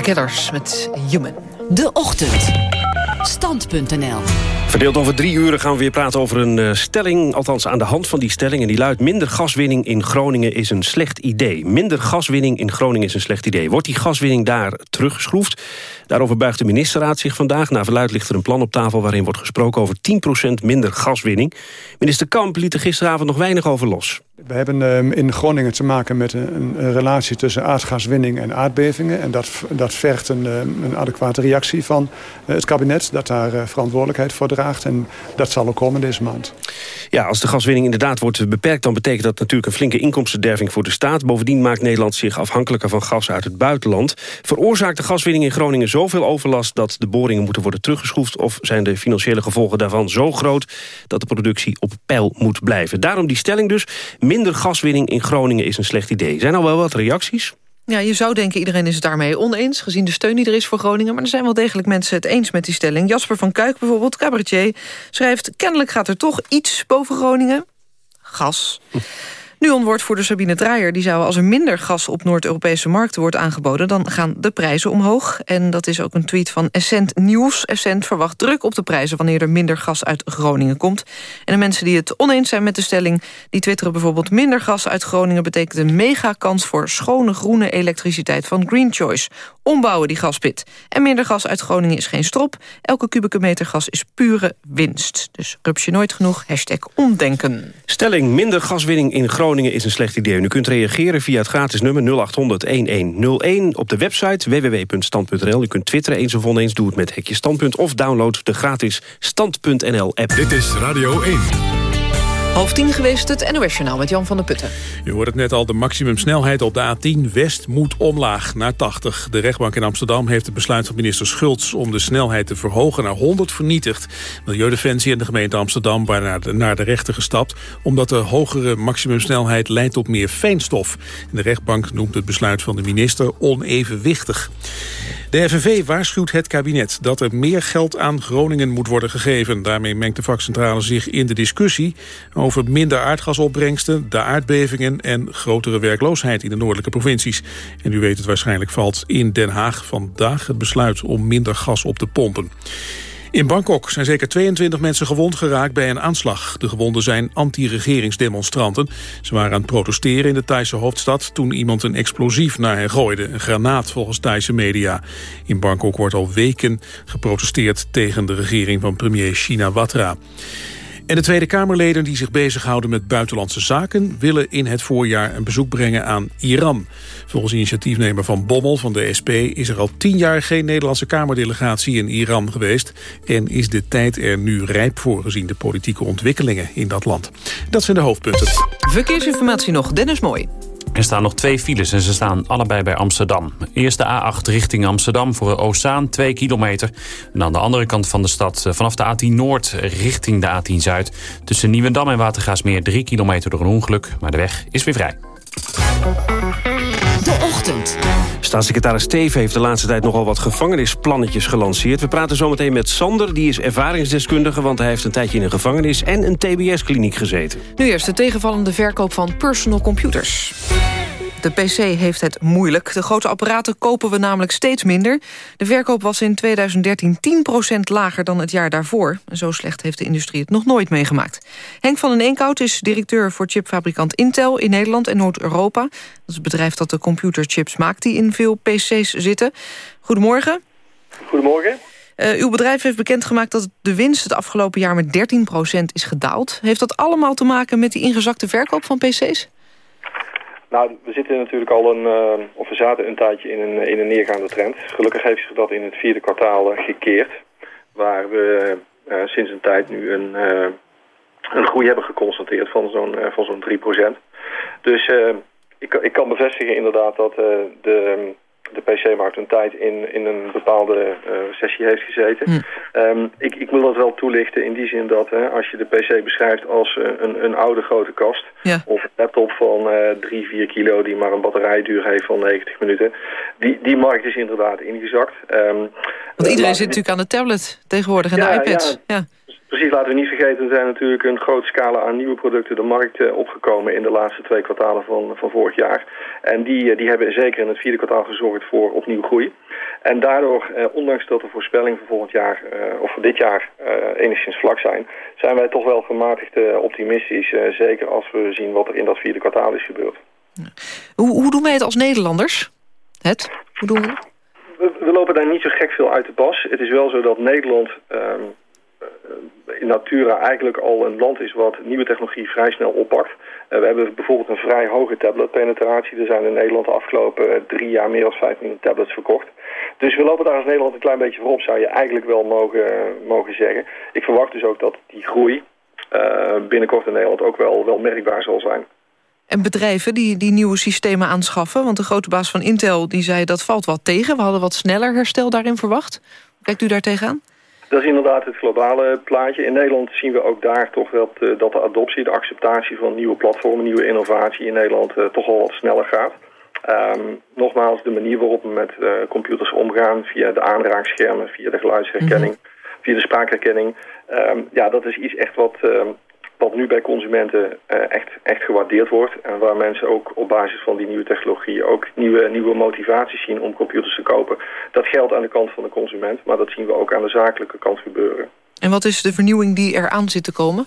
The Killers met Human. De Ochtend. Stand.nl Verdeeld over drie uren gaan we weer praten over een uh, stelling. Althans aan de hand van die stelling. En die luidt minder gaswinning in Groningen is een slecht idee. Minder gaswinning in Groningen is een slecht idee. Wordt die gaswinning daar teruggeschroefd? Daarover buigt de ministerraad zich vandaag. Na verluid ligt er een plan op tafel waarin wordt gesproken over 10% minder gaswinning. Minister Kamp liet er gisteravond nog weinig over los. We hebben ehm, in Groningen te maken met een, relatie tussen aardgaswinning en aardbevingen. En dat, dat vergt een, ehm, een adequate reactie van eh, het kabinet dat daar eh, verantwoordelijkheid voor draagt. En dat zal ook komen deze maand. Ja, als de gaswinning inderdaad wordt beperkt... dan betekent dat natuurlijk een flinke inkomstenderving voor de staat. Bovendien maakt Nederland zich afhankelijker van gas uit het buitenland. Veroorzaakt de gaswinning in Groningen zoveel overlast... dat de boringen moeten worden teruggeschroefd? Of zijn de financiële gevolgen daarvan zo groot... dat de productie op peil moet blijven? Daarom die stelling dus minder gaswinning in Groningen is een slecht idee. Zijn al wel wat reacties? Ja, je zou denken iedereen is het daarmee oneens... gezien de steun die er is voor Groningen. Maar er zijn wel degelijk mensen het eens met die stelling. Jasper van Kuik bijvoorbeeld, cabaretier, schrijft... kennelijk gaat er toch iets boven Groningen. Gas. (laughs) NUON-woordvoerder Sabine Draaier die zou als er minder gas op Noord-Europese markten wordt aangeboden... dan gaan de prijzen omhoog. En dat is ook een tweet van Essent Nieuws. Essent verwacht druk op de prijzen wanneer er minder gas uit Groningen komt. En de mensen die het oneens zijn met de stelling... die twitteren bijvoorbeeld minder gas uit Groningen... betekent een mega-kans voor schone groene elektriciteit van Green Choice. Ombouwen die gaspit. En minder gas uit Groningen is geen strop. Elke kubieke meter gas is pure winst. Dus rupsje nooit genoeg, hashtag omdenken. Stelling minder gaswinning in Groningen Groningen is een slecht idee. U kunt reageren via het gratis nummer 0800-1101 op de website www.stand.nl. U kunt twitteren eens of oneens, doe het met hekje standpunt... of download de gratis stand.nl-app. Dit is Radio 1. Half tien geweest, het NOS-journaal met Jan van der Putten. U hoort het net al, de maximumsnelheid op de A10 West moet omlaag naar 80. De rechtbank in Amsterdam heeft het besluit van minister Schultz... om de snelheid te verhogen naar 100 vernietigd. Milieudefensie en de gemeente Amsterdam waren naar de, rechter gestapt... omdat de hogere maximumsnelheid leidt tot meer fijnstof. De rechtbank noemt het besluit van de minister onevenwichtig. De FNV waarschuwt het kabinet dat er meer geld aan Groningen moet worden gegeven. Daarmee mengt de vakcentrale zich in de discussie over minder aardgasopbrengsten, de aardbevingen en grotere werkloosheid in de noordelijke provincies. En u weet het waarschijnlijk valt in Den Haag vandaag het besluit om minder gas op te pompen. In Bangkok zijn zeker 22 mensen gewond geraakt bij een aanslag. De gewonden zijn anti-regeringsdemonstranten. Ze waren aan het protesteren in de Thaise hoofdstad... toen iemand een explosief naar hen gooide. Een granaat volgens Thaise media. In Bangkok wordt al weken geprotesteerd tegen de regering van premier Shinawatra. En de Tweede Kamerleden die zich bezighouden met buitenlandse zaken... willen in het voorjaar een bezoek brengen aan Iran. Volgens initiatiefnemer Van Bommel van de SP... is er al tien jaar geen Nederlandse Kamerdelegatie in Iran geweest... en is de tijd er nu rijp voor gezien de politieke ontwikkelingen in dat land. Dat zijn de hoofdpunten. Verkeersinformatie nog, Dennis Mooi. Er staan nog twee files en ze staan allebei bij Amsterdam. Eerst de A8 richting Amsterdam voor Ozaan, 2 kilometer. En aan de andere kant van de stad eh, vanaf de A10 Noord richting de A10 Zuid. Tussen Nieuwendam en Watergaasmeer 3 kilometer door een ongeluk. Maar de weg is weer vrij. De Ochtend. Staatssecretaris Steven heeft de laatste tijd nogal wat gevangenisplannetjes gelanceerd. We praten zometeen met Sander, die is ervaringsdeskundige... want hij heeft een tijdje in een gevangenis en een TBS-kliniek gezeten. Nu eerst de tegenvallende verkoop van personal computers. De PC heeft het moeilijk. De grote apparaten kopen we namelijk steeds minder. De verkoop was in 2013 10% lager dan het jaar daarvoor. Zo slecht heeft de industrie het nog nooit meegemaakt. Henk van den Eenkoud is directeur voor chipfabrikant Intel... in Nederland en Noord-Europa. Dat is het bedrijf dat de computerchips maakt... die in veel PC's zitten. Goedemorgen. Goedemorgen. Uh, uw bedrijf heeft bekendgemaakt dat de winst het afgelopen jaar met 13% is gedaald. Heeft dat allemaal te maken met die ingezakte verkoop van PC's? Nou, we zitten natuurlijk al een, uh, of we zaten een tijdje in een, in een neergaande trend. Gelukkig heeft zich dat in het vierde kwartaal uh, gekeerd. Waar we uh, sinds een tijd nu een, een groei hebben geconstateerd van zo'n van zo'n 3%. Dus ik, ik kan bevestigen inderdaad dat de de PC-markt een tijd in, in een bepaalde uh, recessie heeft gezeten. Hm. Ehm, ik, ik wil dat wel toelichten in die zin dat hè, als je de PC beschrijft als uh, een, een oude grote kast... of een laptop van uh, 3, 4 kilo die maar een batterijduur heeft van 90 minuten... die, die markt is inderdaad ingezakt. Um, Want iedereen zit natuurlijk aan de tablet tegenwoordig en de iPads. Ja, Precies, laten we niet vergeten, er zijn natuurlijk een grote scala aan nieuwe producten de markt uh, opgekomen in de laatste twee kwartalen van, van vorig jaar. En die, uh, die hebben zeker in het vierde kwartaal gezorgd voor opnieuw groei. En daardoor, uh, ondanks dat de voorspellingen voor volgend jaar, of voor dit jaar, enigszins vlak zijn, zijn wij toch wel gematigd optimistisch. zeker als we zien wat er in dat vierde kwartaal is gebeurd. Hoe, hoe doen wij het als Nederlanders? Het? Hoe doen we? We, we, lopen daar niet zo gek veel uit de pas. Het is wel zo dat Nederland in natura eigenlijk al een land is wat nieuwe technologie vrij snel oppakt. Uh, we hebben bijvoorbeeld een vrij hoge tabletpenetratie. Er zijn in Nederland de afgelopen drie jaar meer dan 5 miljoen tablets verkocht. Dus we lopen daar als Nederland een klein beetje voorop, zou je eigenlijk wel mogen, mogen zeggen. Ik verwacht dus ook dat die groei uh, binnenkort in Nederland ook wel, wel merkbaar zal zijn. En bedrijven die, die nieuwe systemen aanschaffen? Want de grote baas van Intel die zei dat valt wat tegen. We hadden wat sneller herstel daarin verwacht. Kijkt u daar tegenaan? Dat is inderdaad het globale plaatje. In Nederland zien we ook daar toch wel dat, dat de adoptie, de acceptatie van nieuwe platformen, nieuwe innovatie in Nederland uh, toch al wat sneller gaat. Um, nogmaals, de manier waarop we met uh, computers omgaan, via de aanraakschermen, via de geluidsherkenning, mm -hmm. via de spraakherkenning. Um, ja, dat is iets echt wat, um, wat nu bij consumenten uh, echt, echt gewaardeerd wordt. En waar mensen ook op basis van die nieuwe technologie ook nieuwe, nieuwe motivaties zien om computers te kopen. Dat geldt aan de kant van de consument, maar dat zien we ook aan de zakelijke kant gebeuren. En wat is de vernieuwing die eraan zit te komen?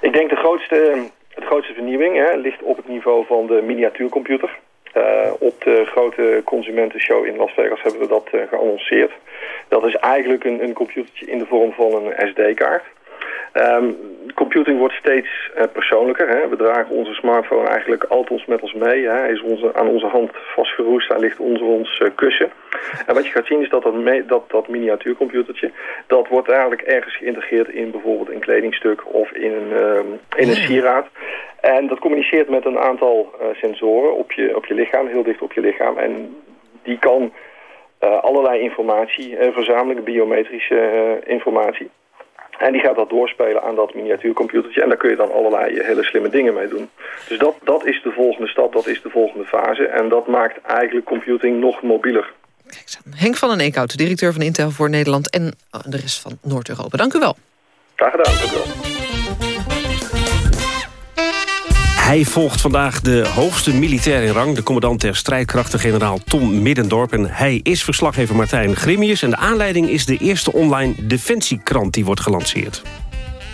Ik denk de grootste, de grootste vernieuwing hè, ligt op het niveau van de miniatuurcomputer. Uh, op de grote consumentenshow in Las Vegas hebben we dat uh, geannonceerd. Dat is eigenlijk een, een computertje in de vorm van een SD-kaart. Um, computing wordt steeds uh, persoonlijker. Hè. We dragen onze smartphone eigenlijk altijd met ons mee. Hè. Hij is onze, aan onze hand vastgeroest. Hij ligt onder ons uh, kussen. En wat je gaat zien is dat dat, dat, dat miniatuurcomputertje... dat wordt eigenlijk ergens geïntegreerd in bijvoorbeeld een kledingstuk... of in een, um, in een sieraad. En dat communiceert met een aantal uh, sensoren op je, op je lichaam, heel dicht op je lichaam. En die kan allerlei informatie verzamelen, biometrische informatie... En die gaat dat doorspelen aan dat miniatuurcomputertje. En daar kun je dan allerlei hele slimme dingen mee doen. Dus dat, dat is de volgende stap, dat is de volgende fase. En dat maakt eigenlijk computing nog mobieler. Henk van den Eekhout, directeur van Intel voor Nederland... en de rest van Noord-Europa. Dank u wel. Graag gedaan, dank u wel. Hij volgt vandaag de hoogste militair in rang... de commandant der strijdkrachten, generaal Tom Middendorp. En hij is verslaggever Martijn Grimius. En de aanleiding is de eerste online defensiekrant die wordt gelanceerd.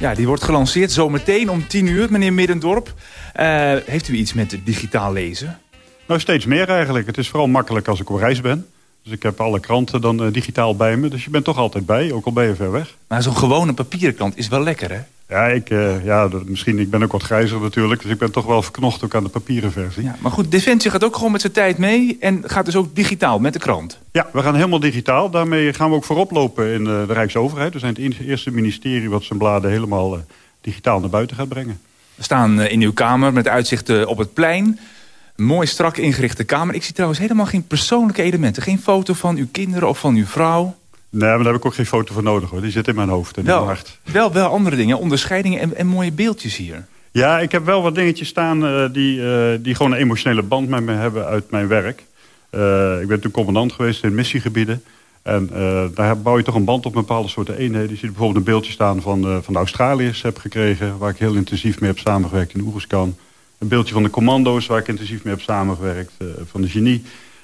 Ja, die wordt gelanceerd zometeen om 10 uur, meneer Middendorp. Uh, heeft u iets met digitaal lezen? Nou, steeds meer eigenlijk. Het is vooral makkelijk als ik op reis ben. Dus ik heb alle kranten dan uh, digitaal bij me. Dus je bent toch altijd bij, ook al ben je ver weg. Maar zo'n gewone papieren krant is wel lekker, hè? Ja, ik, uh, ja misschien, ik ben ook wat grijzer natuurlijk. Dus ik ben toch wel verknocht ook aan de papieren versie. Ja, maar goed, Defensie gaat ook gewoon met zijn tijd mee. En gaat dus ook digitaal met de krant. Ja, we gaan helemaal digitaal. Daarmee gaan we ook voorop lopen in de, de Rijksoverheid. We zijn het eerste ministerie wat zijn bladen helemaal uh, digitaal naar buiten gaat brengen. We staan in uw kamer met uitzicht op het plein. Een mooi strak ingerichte kamer. Ik zie trouwens helemaal geen persoonlijke elementen. Geen foto van uw kinderen of van uw vrouw. Nee, maar daar heb ik ook geen foto voor nodig hoor. Die zit in mijn hoofd en wel, in mijn hart. Wel, wel andere dingen, onderscheidingen en, en mooie beeldjes hier. Ja, ik heb wel wat dingetjes staan uh, die, uh, die gewoon een emotionele band met me hebben uit mijn werk. Uh, ik ben toen commandant geweest in missiegebieden. En daar bouw je toch een band op een bepaalde soorten eenheden. Je ziet bijvoorbeeld een beeldje staan van, van de Australiërs heb gekregen... waar ik heel intensief mee heb samengewerkt in Oeruzkan. Een beeldje van de commando's waar ik intensief mee heb samengewerkt. van de genie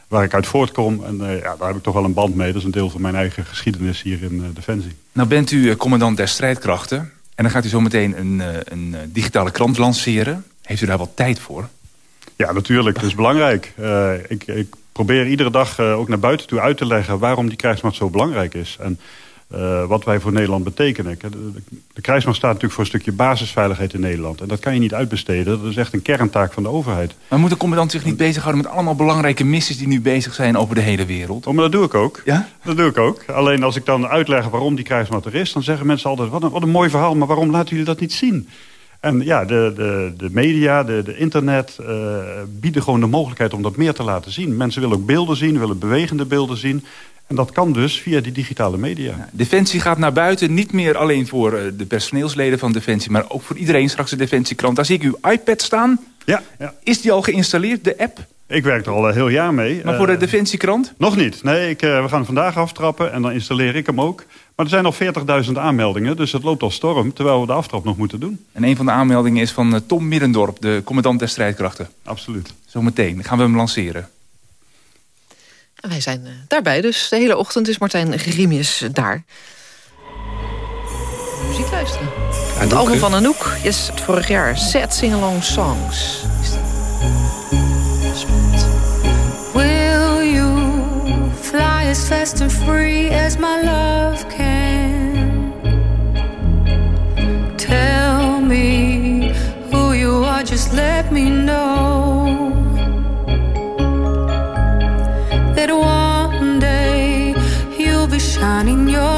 waar ik uit voortkom. En uh, ja, daar heb ik toch wel een band mee. Dat is een deel van mijn eigen geschiedenis hier in uh, Defensie. Nou bent u commandant der strijdkrachten. En dan gaat u zo meteen een, een digitale krant lanceren. Heeft u daar wat tijd voor? Ja, natuurlijk. Dat is belangrijk. ik, ik, probeer iedere dag ook naar buiten toe uit te leggen... waarom die krijgsmacht zo belangrijk is. En uh, wat wij voor Nederland betekenen. De, de, de krijgsmacht staat natuurlijk voor een stukje basisveiligheid in Nederland. En dat kan je niet uitbesteden. Dat is echt een kerntaak van de overheid. Maar moet de commandant zich niet bezighouden met allemaal belangrijke missies... die nu bezig zijn over de hele wereld? Oh, maar dat doe ik ook. Ja? Dat doe ik ook. Alleen als ik dan uitleg waarom die krijgsmacht er is... dan zeggen mensen altijd, wat een, wat een mooi verhaal... maar waarom laten jullie dat niet zien? En ja, de, de, de media, de, de internet uh, bieden gewoon de mogelijkheid om dat meer te laten zien. Mensen willen ook beelden zien, willen bewegende beelden zien. En dat kan dus via die digitale media. Defensie gaat naar buiten, niet meer alleen voor uh, de personeelsleden van Defensie... maar ook voor iedereen straks de Defensiekrant. Daar zie ik uw iPad staan. Ja, ja. Is die al geïnstalleerd, de app? Ik werk er al een heel jaar mee. Maar voor de Defensiekrant? Nog niet. Nee, ik, uh, we gaan vandaag aftrappen en dan installeer ik hem ook. Maar er zijn nog 40.000 aanmeldingen, dus het loopt al storm... terwijl we de aftrap nog moeten doen. En een van de aanmeldingen is van Tom Middendorp, de commandant der strijdkrachten. Absoluut. Zometeen gaan we hem lanceren. En wij zijn daarbij, dus de hele ochtend is Martijn Grimius daar. Muziek luisteren. Het album van Anouk, yes, het vorig jaar. Sad Sing-Along Songs. Will you fly as fast and free as my love can? Tell me who you are, just let me know. down in your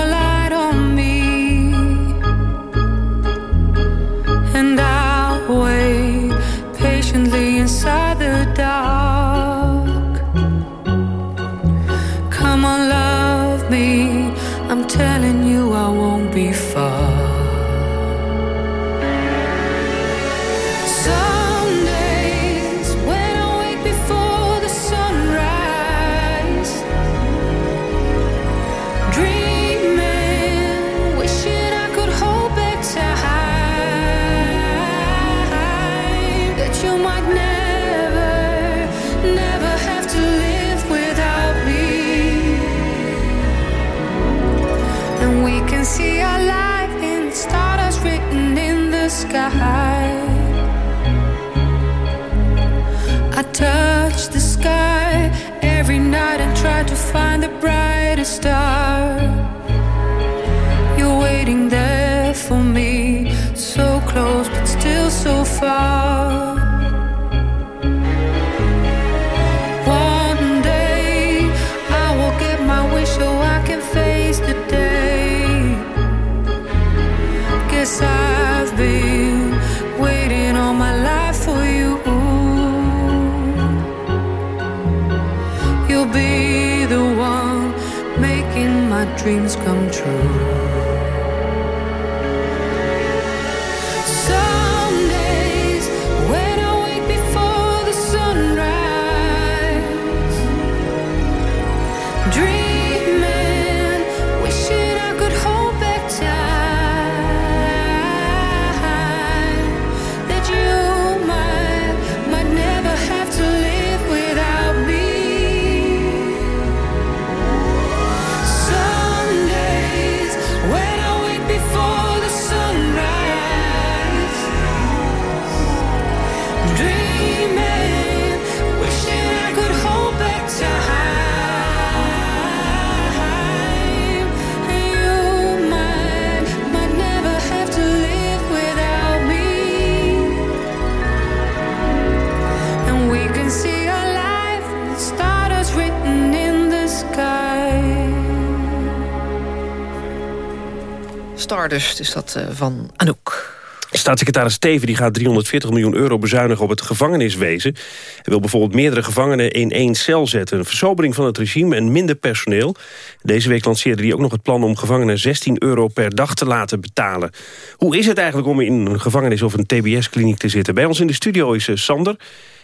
Stardust is dat eh, van Anouk. Staatssecretaris Steven die gaat 340 miljoen euro bezuinigen op het gevangeniswezen. Hij wil bijvoorbeeld meerdere gevangenen in één cel zetten. Een versobering van het regime en minder personeel. Deze week lanceerde hij ook nog het plan om gevangenen 16 euro per dag te laten betalen. Hoe is het eigenlijk om in een gevangenis of een tbs-kliniek te zitten? Bij ons in de studio is eh, Sander.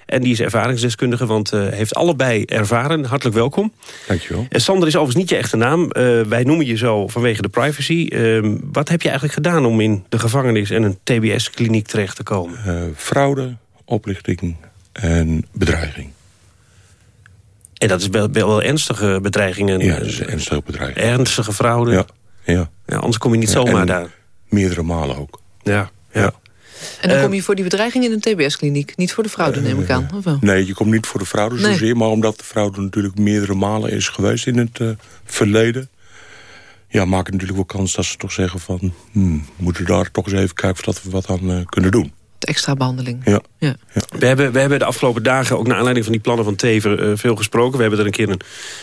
En die is ervaringsdeskundige, want uh, heeft allebei ervaren. Hartelijk welkom. Dankjewel. En Sander is overigens niet je echte naam. Uh, wij noemen je zo vanwege de privacy. Uh, wat heb je eigenlijk gedaan om in de gevangenis en een TBS-kliniek terecht te komen? fraude, oplichting en bedreiging. En dat is wel, wel ernstige bedreigingen? Ja, dat is ernstige bedreiging. Ernstige fraude? Ja. ja. ja anders kom je niet zomaar daar. meerdere malen ook. Ja, ja. ja. En dan kom je voor die bedreiging in een TBS-kliniek. Niet voor de fraude, neem ik aan. Of wel? Nee, je komt niet voor de fraude zozeer. Maar omdat de fraude natuurlijk meerdere malen is geweest in het uh, verleden... ja, maakt het natuurlijk wel kans dat ze toch zeggen van... Hmm, we moeten daar toch eens even kijken of dat we wat aan kunnen doen. De extra behandeling. Ja. We, hebben, we hebben de afgelopen dagen, ook naar aanleiding van die plannen van Tever... Uh, veel gesproken. We hebben er een keer een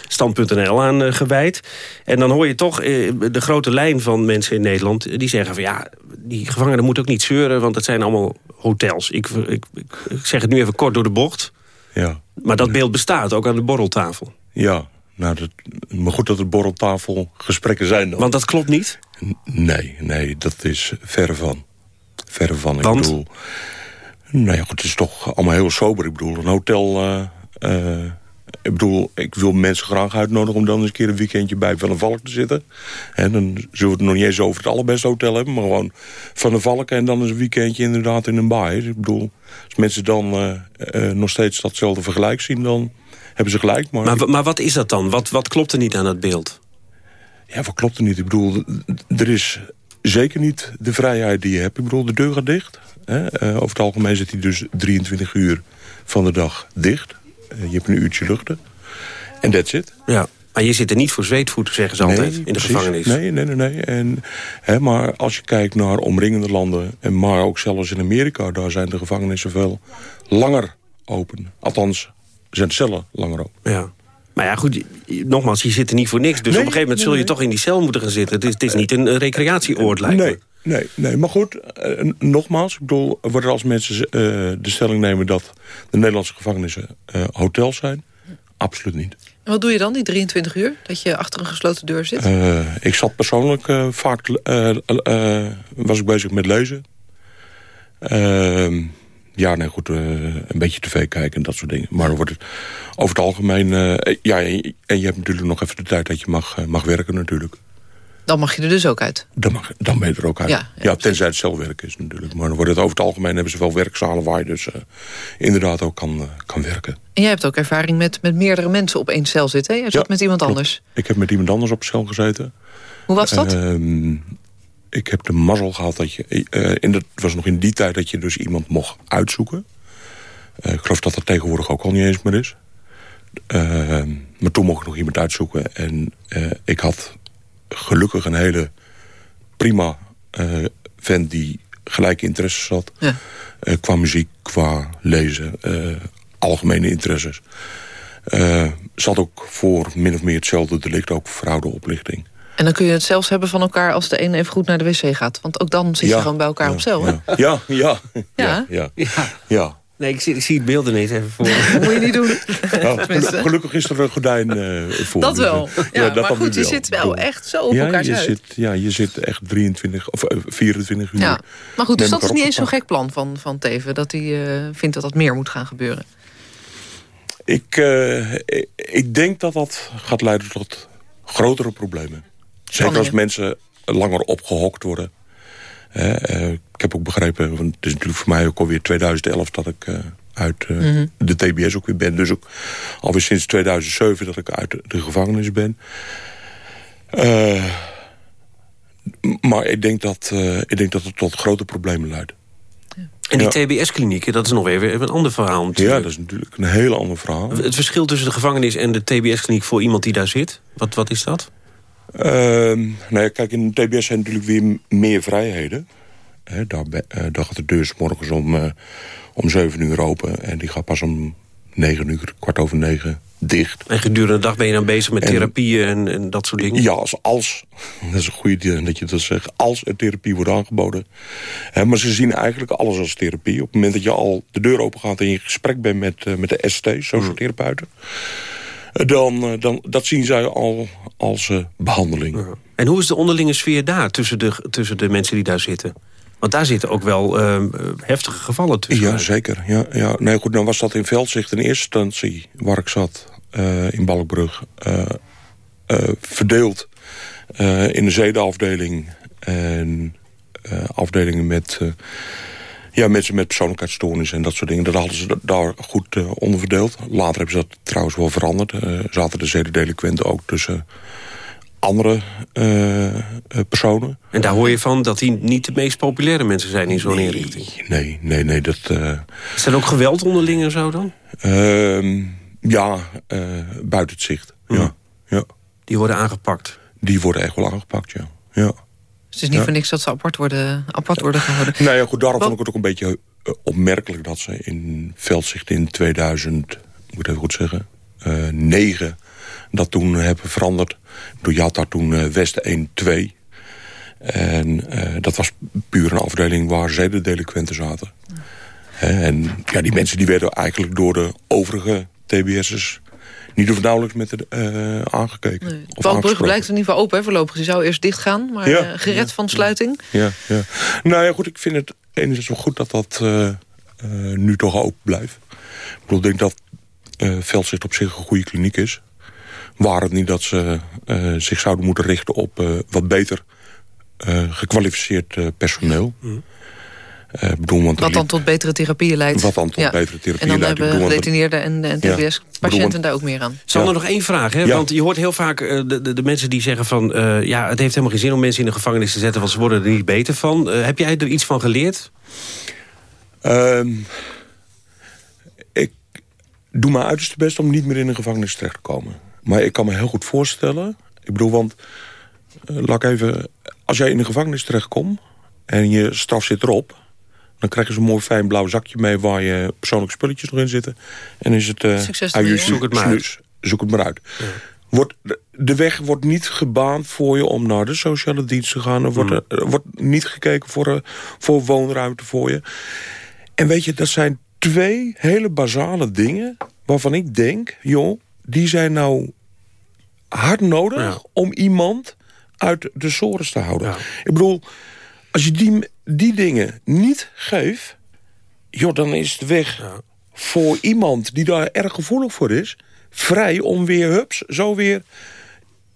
stand.nl aan uh, gewijd. En dan hoor je toch de grote lijn van mensen in Nederland... die zeggen van ja, die gevangenen moeten ook niet zeuren... want het zijn allemaal hotels. Ik, ik, ik, ik zeg het nu even kort door de bocht. Ja. Maar dat beeld bestaat ook aan de borreltafel. Ja, nou, dat, maar goed dat er borreltafel gesprekken zijn dan. Want dat klopt niet? Nee, nee, dat is verre van. Verre van, ik bedoel... Nou ja, goed, het is toch allemaal heel sober. Ik bedoel, een hotel uh, uh, ik bedoel, ik wil mensen graag uitnodigen... om dan eens een keer een weekendje bij Van de Valk te zitten. En dan zullen we het nog niet eens over het allerbeste hotel hebben... maar gewoon Van de Valk en dan eens een weekendje inderdaad in een baai. Dus ik bedoel, als mensen dan uh, uh, nog steeds datzelfde vergelijk zien... dan hebben ze gelijk. Maar, maar, maar wat is dat dan? Wat, wat klopt er niet aan het beeld? Ja, wat klopt er niet? Ik bedoel, er is zeker niet de vrijheid die je hebt. Ik bedoel, de deur gaat dicht. Hè? Uh, over het algemeen zit hij dus 23 uur van de dag dicht. Uh, je hebt een uurtje luchten. En that's it. Ja. Maar je zit er niet voor zweetvoeten, zeggen ze nee, altijd, in de precies. gevangenis. Nee, nee, nee. nee. En, hè, maar als je kijkt naar omringende landen... En maar ook zelfs in Amerika... daar zijn de gevangenissen veel langer open. Althans, zijn de cellen langer open. Ja. Maar ja, goed, nogmaals, je zit er niet voor niks. Dus Nee, op een gegeven moment zul je nee. toch in die cel moeten gaan zitten. Het is, het is niet een, recreatieoord, lijkt me. Nee, nee, nee. Maar goed, eh, nogmaals, ik bedoel, worden als mensen eh, de stelling nemen dat de Nederlandse gevangenissen eh, hotels zijn, absoluut niet. En wat doe je dan, die 23 uur? Dat je achter een gesloten deur zit? Eh, ik zat persoonlijk eh, vaak, eh, eh, was ik bezig met lezen. Ehm, ja, nee, goed, eh, een beetje tv kijken en dat soort dingen. Maar dan wordt het over het algemeen, eh, ja, en je, je hebt natuurlijk nog even de tijd dat je mag, eh, mag werken natuurlijk. Dan mag je er dus ook uit. Dan, mag, dan ben je er ook uit. Ja, Ja, tenzij het zelfwerk is natuurlijk. Maar dan wordt het over het algemeen hebben ze wel werkzalen waar je dus eh, inderdaad ook kan, eh, kan werken. En jij hebt ook ervaring met, met meerdere mensen op één cel zitten. Hè? Zat Ja, met iemand klopt. anders. Ik heb met iemand anders op cel gezeten. Hoe was dat? Ehm, ik heb de mazzel gehad dat je... eh, in de, het was nog in die tijd dat je dus iemand mocht uitzoeken. Eh, ik geloof dat dat tegenwoordig ook al niet eens meer is. Ehm, maar toen mocht ik nog iemand uitzoeken. En eh, ik had gelukkig een hele prima eh, vent die gelijke interesses had. Ja. Eh, qua muziek, qua lezen, eh, algemene interesses. Eh zat ook voor min of meer hetzelfde delict, ook fraudeoplichting. En dan kun je het zelfs hebben van elkaar als de een even goed naar de wc gaat. Want ook dan zit je Ja, gewoon bij elkaar ja, op cel. hè? Ja, ja, ja. Ja? ja, ja. Nee, ik zie, ik zie het beeld ineens even voor. (laughs) Dat moet je niet doen. (laughs) Nou, gelukkig is er een gordijn eh, voor. Dat wel. eh, Ja, dat maar goed, je zit wel echt zo op ja, elkaars je uit. Zit, ja, je zit echt 23 of eh, 24 uur. Ja. Maar goed, dus dat is elkaar niet eens zo'n elkaar. gek plan van, van Teven. Dat hij eh, vindt dat dat meer moet gaan gebeuren. Ik, eh, ik- ik denk dat dat gaat leiden tot grotere problemen. Zeker als mensen langer opgehokt worden. Hè, eh, ik heb ook begrepen, want het is natuurlijk voor mij ook alweer 2011 dat ik eh, uit eh, Mhm. de TBS ook weer ben. Dus ook alweer sinds 2007 dat ik uit de, de gevangenis ben. Eh, maar ik denk, dat, eh, ik denk dat het tot grote problemen leidt. En die Ja. TBS-klinieken, dat is nog weer even een ander verhaal natuurlijk. Ja, dat is natuurlijk een heel ander verhaal. Het verschil tussen de gevangenis en de TBS-kliniek voor iemand die daar zit, wat, wat is dat? Ehm, nou ja, kijk, in de TBS zijn natuurlijk weer meer vrijheden. Daar, eh, daar gaat de deur 's morgens om, eh, om 7 uur open. En die gaat pas om 9 uur, kwart over 9 dicht. En gedurende de dag ben je dan bezig met therapieën en, en dat soort dingen? Ja, als, als, (laughs) dat is een goede idee dat je dat zegt, als er therapie wordt aangeboden. Maar ze zien eigenlijk alles als therapie. Op het moment dat je al de deur open gaat en je in gesprek bent met, eh, met de ST, sociotherapeuten... Dan, eh, dan, dat zien zij al als eh, behandeling. En hoe is de onderlinge sfeer daar tussen de, tussen de mensen die daar zitten? Want daar zitten ook wel ehm, eh, heftige gevallen tussen. Ja, zeker. Ja, ja. Nee, goed, dan was dat in Veldzicht in eerste instantie waar ik zat, eh, in Balkbrug, eh, eh, verdeeld eh, in de zedenafdeling en eh, afdelingen met eh, ja, mensen met persoonlijkheidsstoornissen en dat soort dingen. Dat hadden ze da- daar goed eh, onder verdeeld. Later hebben ze dat trouwens wel veranderd. Eh, zaten de zedendelinquenten ook tussen andere eh, personen. En daar hoor je van dat die niet de meest populaire mensen zijn in zo'n inrichting. Nee, nee, nee. Dat, Is er ook geweld onderling en zo dan? Ehm, ja, buiten het zicht. Ja. Ja. Die worden aangepakt? Die worden echt wel aangepakt, ja. ja. Dus het is niet voor niks dat ze apart worden, apart worden gehouden. Nou ja, goed, daarom Wat- vond ik het ook een beetje eh, opmerkelijk... dat ze in Veldzicht in 2000, moet ik even goed zeggen, eh 9... dat toen hebben veranderd. Je had daar toen eh, West 1, 2... En dat was puur een afdeling waar zedendelinquenten zaten. Hè, en ja, die mensen die werden eigenlijk door de overige TBS'ers... niet of nauwelijks met de, eh, aangekeken. Balkbrug aangesproken. blijkt in ieder geval open hè, voorlopig. Die zou eerst dicht gaan, maar Ja. eh, gered van sluiting. Ja, ja. Nou ja, goed, ik vind het enerzijds wel goed dat dat eh, eh, nu toch open blijft. Ik bedoel, ik denk dat uh, Veldzicht op zich een goede kliniek is. Waar het niet dat ze uh, zich zouden moeten richten op uh, wat beter gekwalificeerd personeel. Mm. Bedoel, want wat dan tot betere therapieën leidt. Wat dan tot ja. betere therapieën leidt. En dan hebben gedetineerden en, en TBS-patiënten daar ook meer aan. Sander, ja. nog één vraag. Hè? Want je hoort heel vaak de, de, de, mensen die zeggen van... ja, het heeft helemaal geen zin om mensen in de gevangenis te zetten... want ze worden er niet beter van. heb jij er iets van geleerd? Um, ik doe mijn uiterste best om niet meer in een gevangenis terecht te komen. Maar ik kan me heel goed voorstellen... Ik bedoel, want... Uh, laat ik even... Als jij in de gevangenis terechtkomt... en je straf zit erop... dan krijg je zo'n mooi fijn blauw zakje mee... waar je persoonlijke spulletjes nog in zitten. En is het... Uh, Succes zoek het maar uit. Zoek het maar uit. Ja. Wordt, de weg wordt niet gebaand voor je om naar de sociale dienst te gaan. Er wordt, mm. er wordt niet gekeken voor, voor woonruimte voor je. En weet je, dat zijn twee hele basale dingen... waarvan ik denk, joh, die zijn nou hard nodig... om iemand uit de sores te houden. Ik bedoel, als je die, die dingen niet geeft... joh, dan is de weg voor iemand die daar erg gevoelig voor is... vrij om weer, hups, zo weer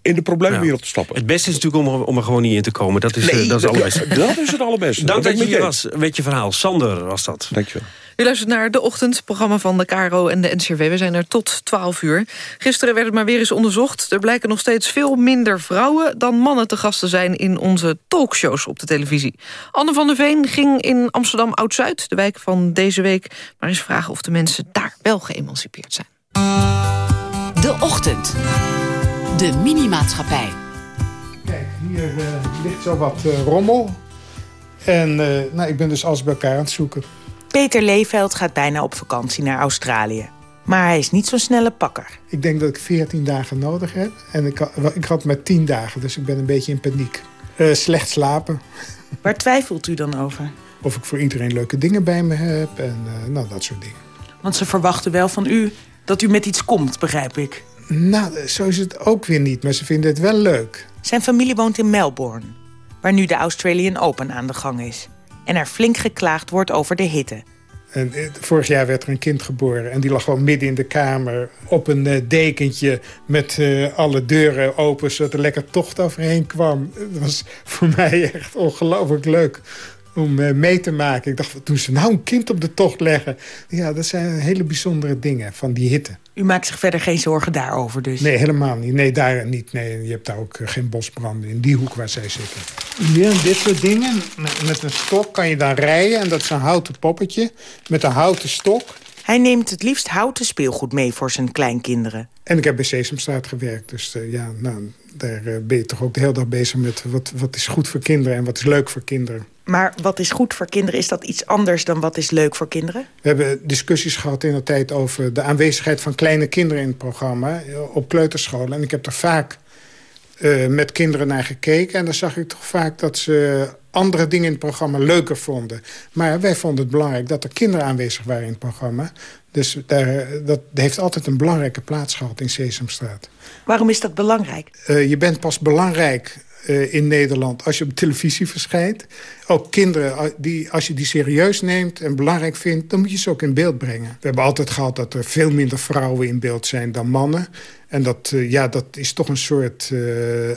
in de probleemwereld te stappen. Het beste is natuurlijk om er, om er gewoon niet in te komen. Dat is, nee, dat is het allerbeste. (laughs) Dat is het allerbeste. Dank dat, dat je hier was. Weet je verhaal. Sander was dat. Dank je wel. U luistert naar de ochtendprogramma van de KRO en de NCRW. We zijn er tot 12 uur. Gisteren werd het maar weer eens onderzocht. Er blijken nog steeds veel minder vrouwen dan mannen te gasten zijn... in onze talkshows op de televisie. Anne van der Veen ging in Amsterdam Oud-Zuid, de wijk van deze week... maar eens vragen of de mensen daar wel geëmancipeerd zijn. De Ochtend. De Minimaatschappij. Kijk, hier uh, ligt zo wat uh, rommel. En uh, nou, ik ben dus alles bij elkaar aan het zoeken. Peter Leeveld gaat bijna op vakantie naar Australië. Maar hij is niet zo'n snelle pakker. Ik denk dat ik 14 dagen nodig heb. En ik, had, ik had maar 10 dagen, dus ik ben een beetje in paniek. slecht slapen. (laughs) Waar twijfelt u dan over? Of ik voor iedereen leuke dingen bij me heb en nou, dat soort dingen. Want ze verwachten wel van u dat u met iets komt, begrijp ik. Nou, zo is het ook weer niet, maar ze vinden het wel leuk. Zijn familie woont in Melbourne, waar nu de Australian Open aan de gang is. En er flink geklaagd wordt over de hitte. En eh, vorig jaar werd er een kind geboren en die lag gewoon midden in de kamer... op een uh, dekentje met uh, alle deuren open, zodat er lekker tocht overheen kwam. Het was voor mij echt ongelooflijk leuk om uh, mee te maken. Ik dacht, toen ze nou een kind op de tocht leggen? Ja, dat zijn hele bijzondere dingen van die hitte. U maakt zich verder geen zorgen daarover dus? Nee, helemaal niet. Nee, daar niet. Nee, je hebt daar ook eh, geen bosbranden in die hoek waar zij zitten. Hier, dit soort dingen. Met een stok kan je dan rijden. En dat is een houten poppetje met een houten stok. Hij neemt het liefst houten speelgoed mee voor zijn kleinkinderen. En ik heb bij Sesamstraat gewerkt. Dus uh, ja, nou, daar ben je toch ook de hele dag bezig met... Wat, wat is goed voor kinderen en wat is leuk voor kinderen. Maar wat is goed voor kinderen? Is dat iets anders dan wat is leuk voor kinderen? We hebben discussies gehad in de tijd over de aanwezigheid van kleine kinderen in het programma eh, op kleuterscholen. En ik heb er vaak uh, met kinderen naar gekeken. En dan zag ik toch vaak dat ze andere dingen in het programma leuker vonden. Maar wij vonden het belangrijk dat er kinderen aanwezig waren in het programma. Dus daar, dat heeft altijd een belangrijke plaats gehad in Sesamstraat. Waarom is dat belangrijk? Uh, je bent pas belangrijk uh, in Nederland als je op televisie verschijnt. Ook kinderen, die, als je die serieus neemt en belangrijk vindt... dan moet je ze ook in beeld brengen. We hebben altijd gehad dat er veel minder vrouwen in beeld zijn dan mannen. En dat, uh, ja, dat is toch een soort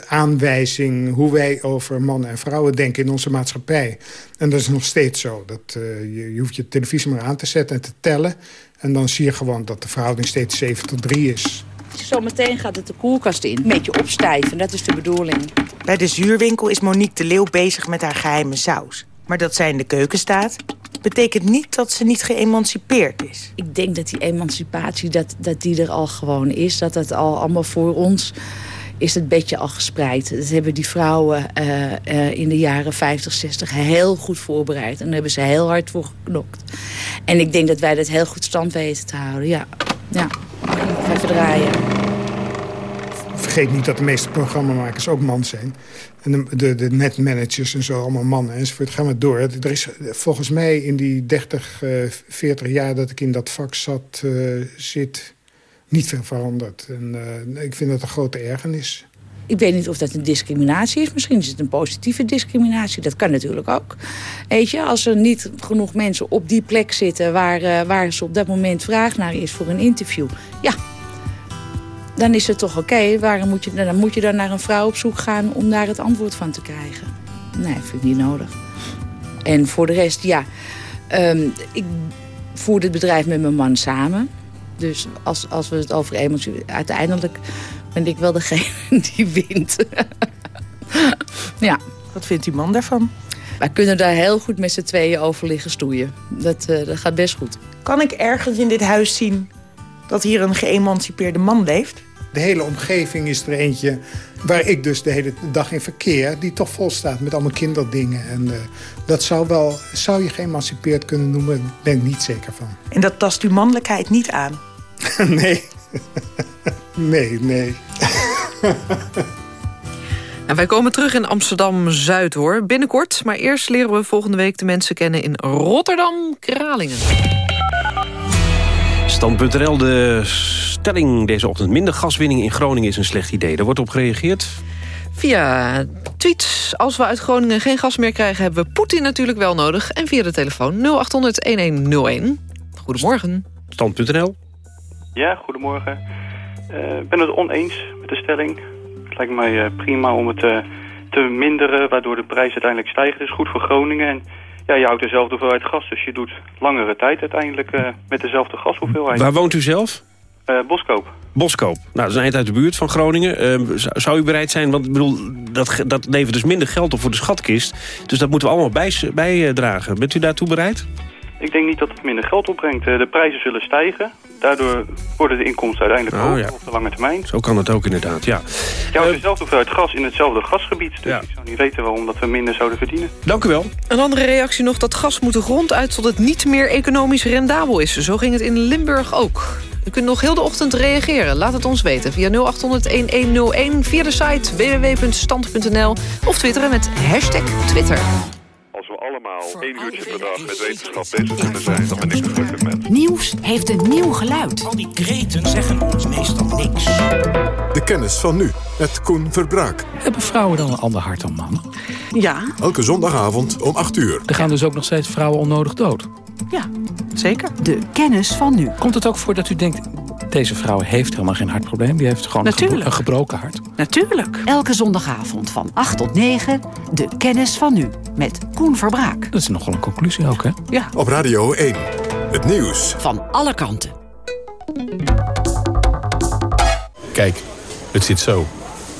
aanwijzing... hoe wij over mannen en vrouwen denken in onze maatschappij. En dat is nog steeds zo. Dat, je, je hoeft je televisie maar aan te zetten en te tellen... en dan zie je gewoon dat de verhouding steeds 7 tot 3 is. Zometeen gaat het de koelkast in. Een beetje opstijven, dat is de bedoeling. Bij de zuurwinkel is Monique de Leeuw bezig met haar geheime saus. Maar dat zij in de keuken staat, betekent niet dat ze niet geëmancipeerd is. Ik denk dat die emancipatie, dat, dat die er al gewoon is. Dat dat al allemaal voor ons is het bedje al gespreid. Dat hebben die vrouwen uh, uh, in de jaren 50, 60 heel goed voorbereid. En daar hebben ze heel hard voor geknokt. En ik denk dat wij dat heel goed stand weten te houden, ja. Ja, even draaien. Vergeet niet dat de meeste programmamakers ook man zijn. En de, de, de netmanagers en zo, allemaal mannen enzovoort. Gaan we door. Er is volgens mij in die 30, uh, 40 jaar dat ik in dat vak zat, uh, zit niet veel veranderd. En uh, ik vind dat een grote ergernis. Ik weet niet of dat een discriminatie is. Misschien is het een positieve discriminatie. Dat kan natuurlijk ook. Weet je, als er niet genoeg mensen op die plek zitten... waar, uh, waar ze op dat moment vraag naar is voor een interview... ja, dan is het toch oké. Waarom moet je, dan moet je dan naar een vrouw op zoek gaan om daar het antwoord van te krijgen. Nee, vind ik niet nodig. En voor de rest, ja... Um, ik voer dit bedrijf met mijn man samen. Dus als, als we het over emotie... Uiteindelijk ben ik wel degene (laughs) die wint. (laughs) ja. Wat vindt die man daarvan? Wij kunnen daar heel goed met z'n tweeën over liggen stoeien. Dat, uh, dat gaat best goed. Kan ik ergens in dit huis zien dat hier een geëmancipeerde man leeft? De hele omgeving is er eentje waar ik dus de hele dag in verkeer... die toch vol staat met allemaal kinderdingen. En uh, dat zou, wel, zou je geëmancipeerd kunnen noemen, daar ben ik niet zeker van. En dat tast uw mannelijkheid niet aan? (laughs) nee. nee, nee. En (laughs) wij komen terug in Amsterdam-Zuid, hoor. Binnenkort, maar eerst leren we volgende week de mensen kennen in Rotterdam-Kralingen. Stand.nl, de stelling deze ochtend. Minder gaswinning in Groningen is een slecht idee. Daar wordt op gereageerd. Via tweets. Als we uit Groningen geen gas meer krijgen... hebben we Poetin natuurlijk wel nodig. En via de telefoon 0800-1101. Goedemorgen. Stand.nl. Ja, goedemorgen. Eh, ik ben het oneens met de stelling. Het lijkt mij uh, prima om het uh, te minderen... waardoor de prijs uiteindelijk stijgt. Het is goed voor Groningen... En ja, je houdt dezelfde hoeveelheid gas. Dus je doet langere tijd uiteindelijk uh, met dezelfde gashoeveelheid. Waar woont u zelf? Uh, Boskoop. Boskoop. Nou, dat is een eind uit de buurt van Groningen. Uh, zou u bereid zijn, want ik bedoel, dat, dat levert dus minder geld op voor de schatkist. Dus dat moeten we allemaal bijdragen. Bij, Bent u daartoe bereid? Ik denk niet dat het minder geld opbrengt. De prijzen zullen stijgen. Daardoor worden de inkomsten uiteindelijk hoger oh, ja. op de lange termijn. Zo kan het ook inderdaad, ja. Je houdt dezelfde hoeveelheid gas in hetzelfde gasgebied. Dus ja. ik zou niet weten waarom dat we minder zouden verdienen. Dank u wel. Een andere reactie nog. Dat gas moet de grond uit tot het niet meer economisch rendabel is. Zo ging het in Limburg ook. U kunt nog heel de ochtend reageren. Laat het ons weten via 0800-1101, via de site www.stand.nl of twitteren met hashtag Twitter als we allemaal één uurtje per dag met wetenschap bezig kunnen zijn, dan ben ik een gelukkig mens. Nieuws heeft een nieuw geluid. Al die kreten zeggen ons meestal niks. De kennis van nu, met Koen Verbraak. Hebben vrouwen dan een ander hart dan mannen? Ja. Elke zondagavond om 8 uur. Er gaan dus ook nog steeds vrouwen onnodig dood? Ja, zeker. De kennis van nu. Komt het ook voor dat u denkt... Deze vrouw heeft helemaal geen hartprobleem. Die heeft gewoon een, gebro een, gebroken hart. Natuurlijk. Elke zondagavond van 8 tot 9. De kennis van nu. Met Koen Verbraak. Dat is nogal een conclusie ook, hè? Ja. Op Radio 1. Het nieuws. Van alle kanten. Kijk, het zit zo.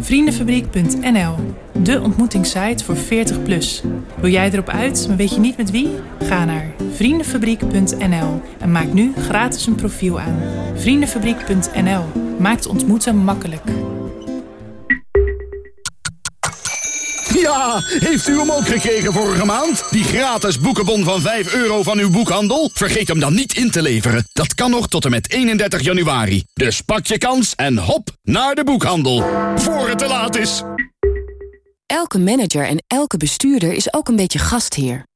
Vriendenfabriek.nl, de ontmoetingssite voor 40 plus. Wil jij erop uit, maar weet je niet met wie? Ga naar vriendenfabriek.nl en maak nu gratis een profiel aan. Vriendenfabriek.nl maakt ontmoeten makkelijk. Heeft u hem ook gekregen vorige maand? Die gratis boekenbon van 5 euro van uw boekhandel? Vergeet hem dan niet in te leveren. Dat kan nog tot en met 31 januari. Dus pak je kans en hop naar de boekhandel. Voor het te laat is. Elke manager en elke bestuurder is ook een beetje gastheer.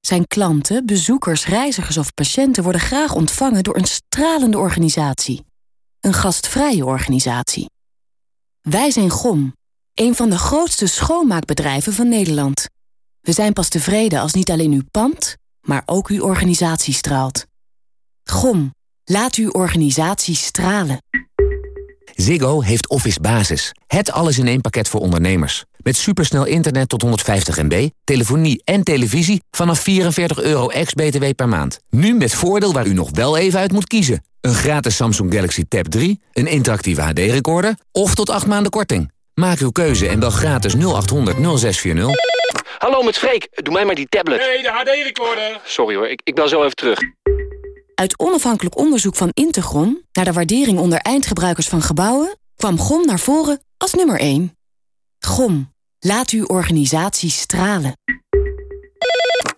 Zijn klanten, bezoekers, reizigers of patiënten worden graag ontvangen door een stralende organisatie. Een gastvrije organisatie. Wij zijn GOM, een van de grootste schoonmaakbedrijven van Nederland. We zijn pas tevreden als niet alleen uw pand, maar ook uw organisatie straalt. GOM, laat uw organisatie stralen. Ziggo heeft Office Basis. Het alles in één pakket voor ondernemers. Met supersnel internet tot 150 MB, telefonie en televisie vanaf 44 euro ex-BTW per maand. Nu met voordeel waar u nog wel even uit moet kiezen. Een gratis Samsung Galaxy Tab 3, een interactieve HD-recorder of tot 8 maanden korting. Maak uw keuze en bel gratis 0800 0640. Hallo, met Freek. Doe mij maar die tablet. Nee, de HD-recorder. Sorry hoor, ik, ik bel zo even terug. Uit onafhankelijk onderzoek van Intergrom... naar de waardering onder eindgebruikers van gebouwen... kwam GOM naar voren als nummer 1. GOM. Laat uw organisatie stralen.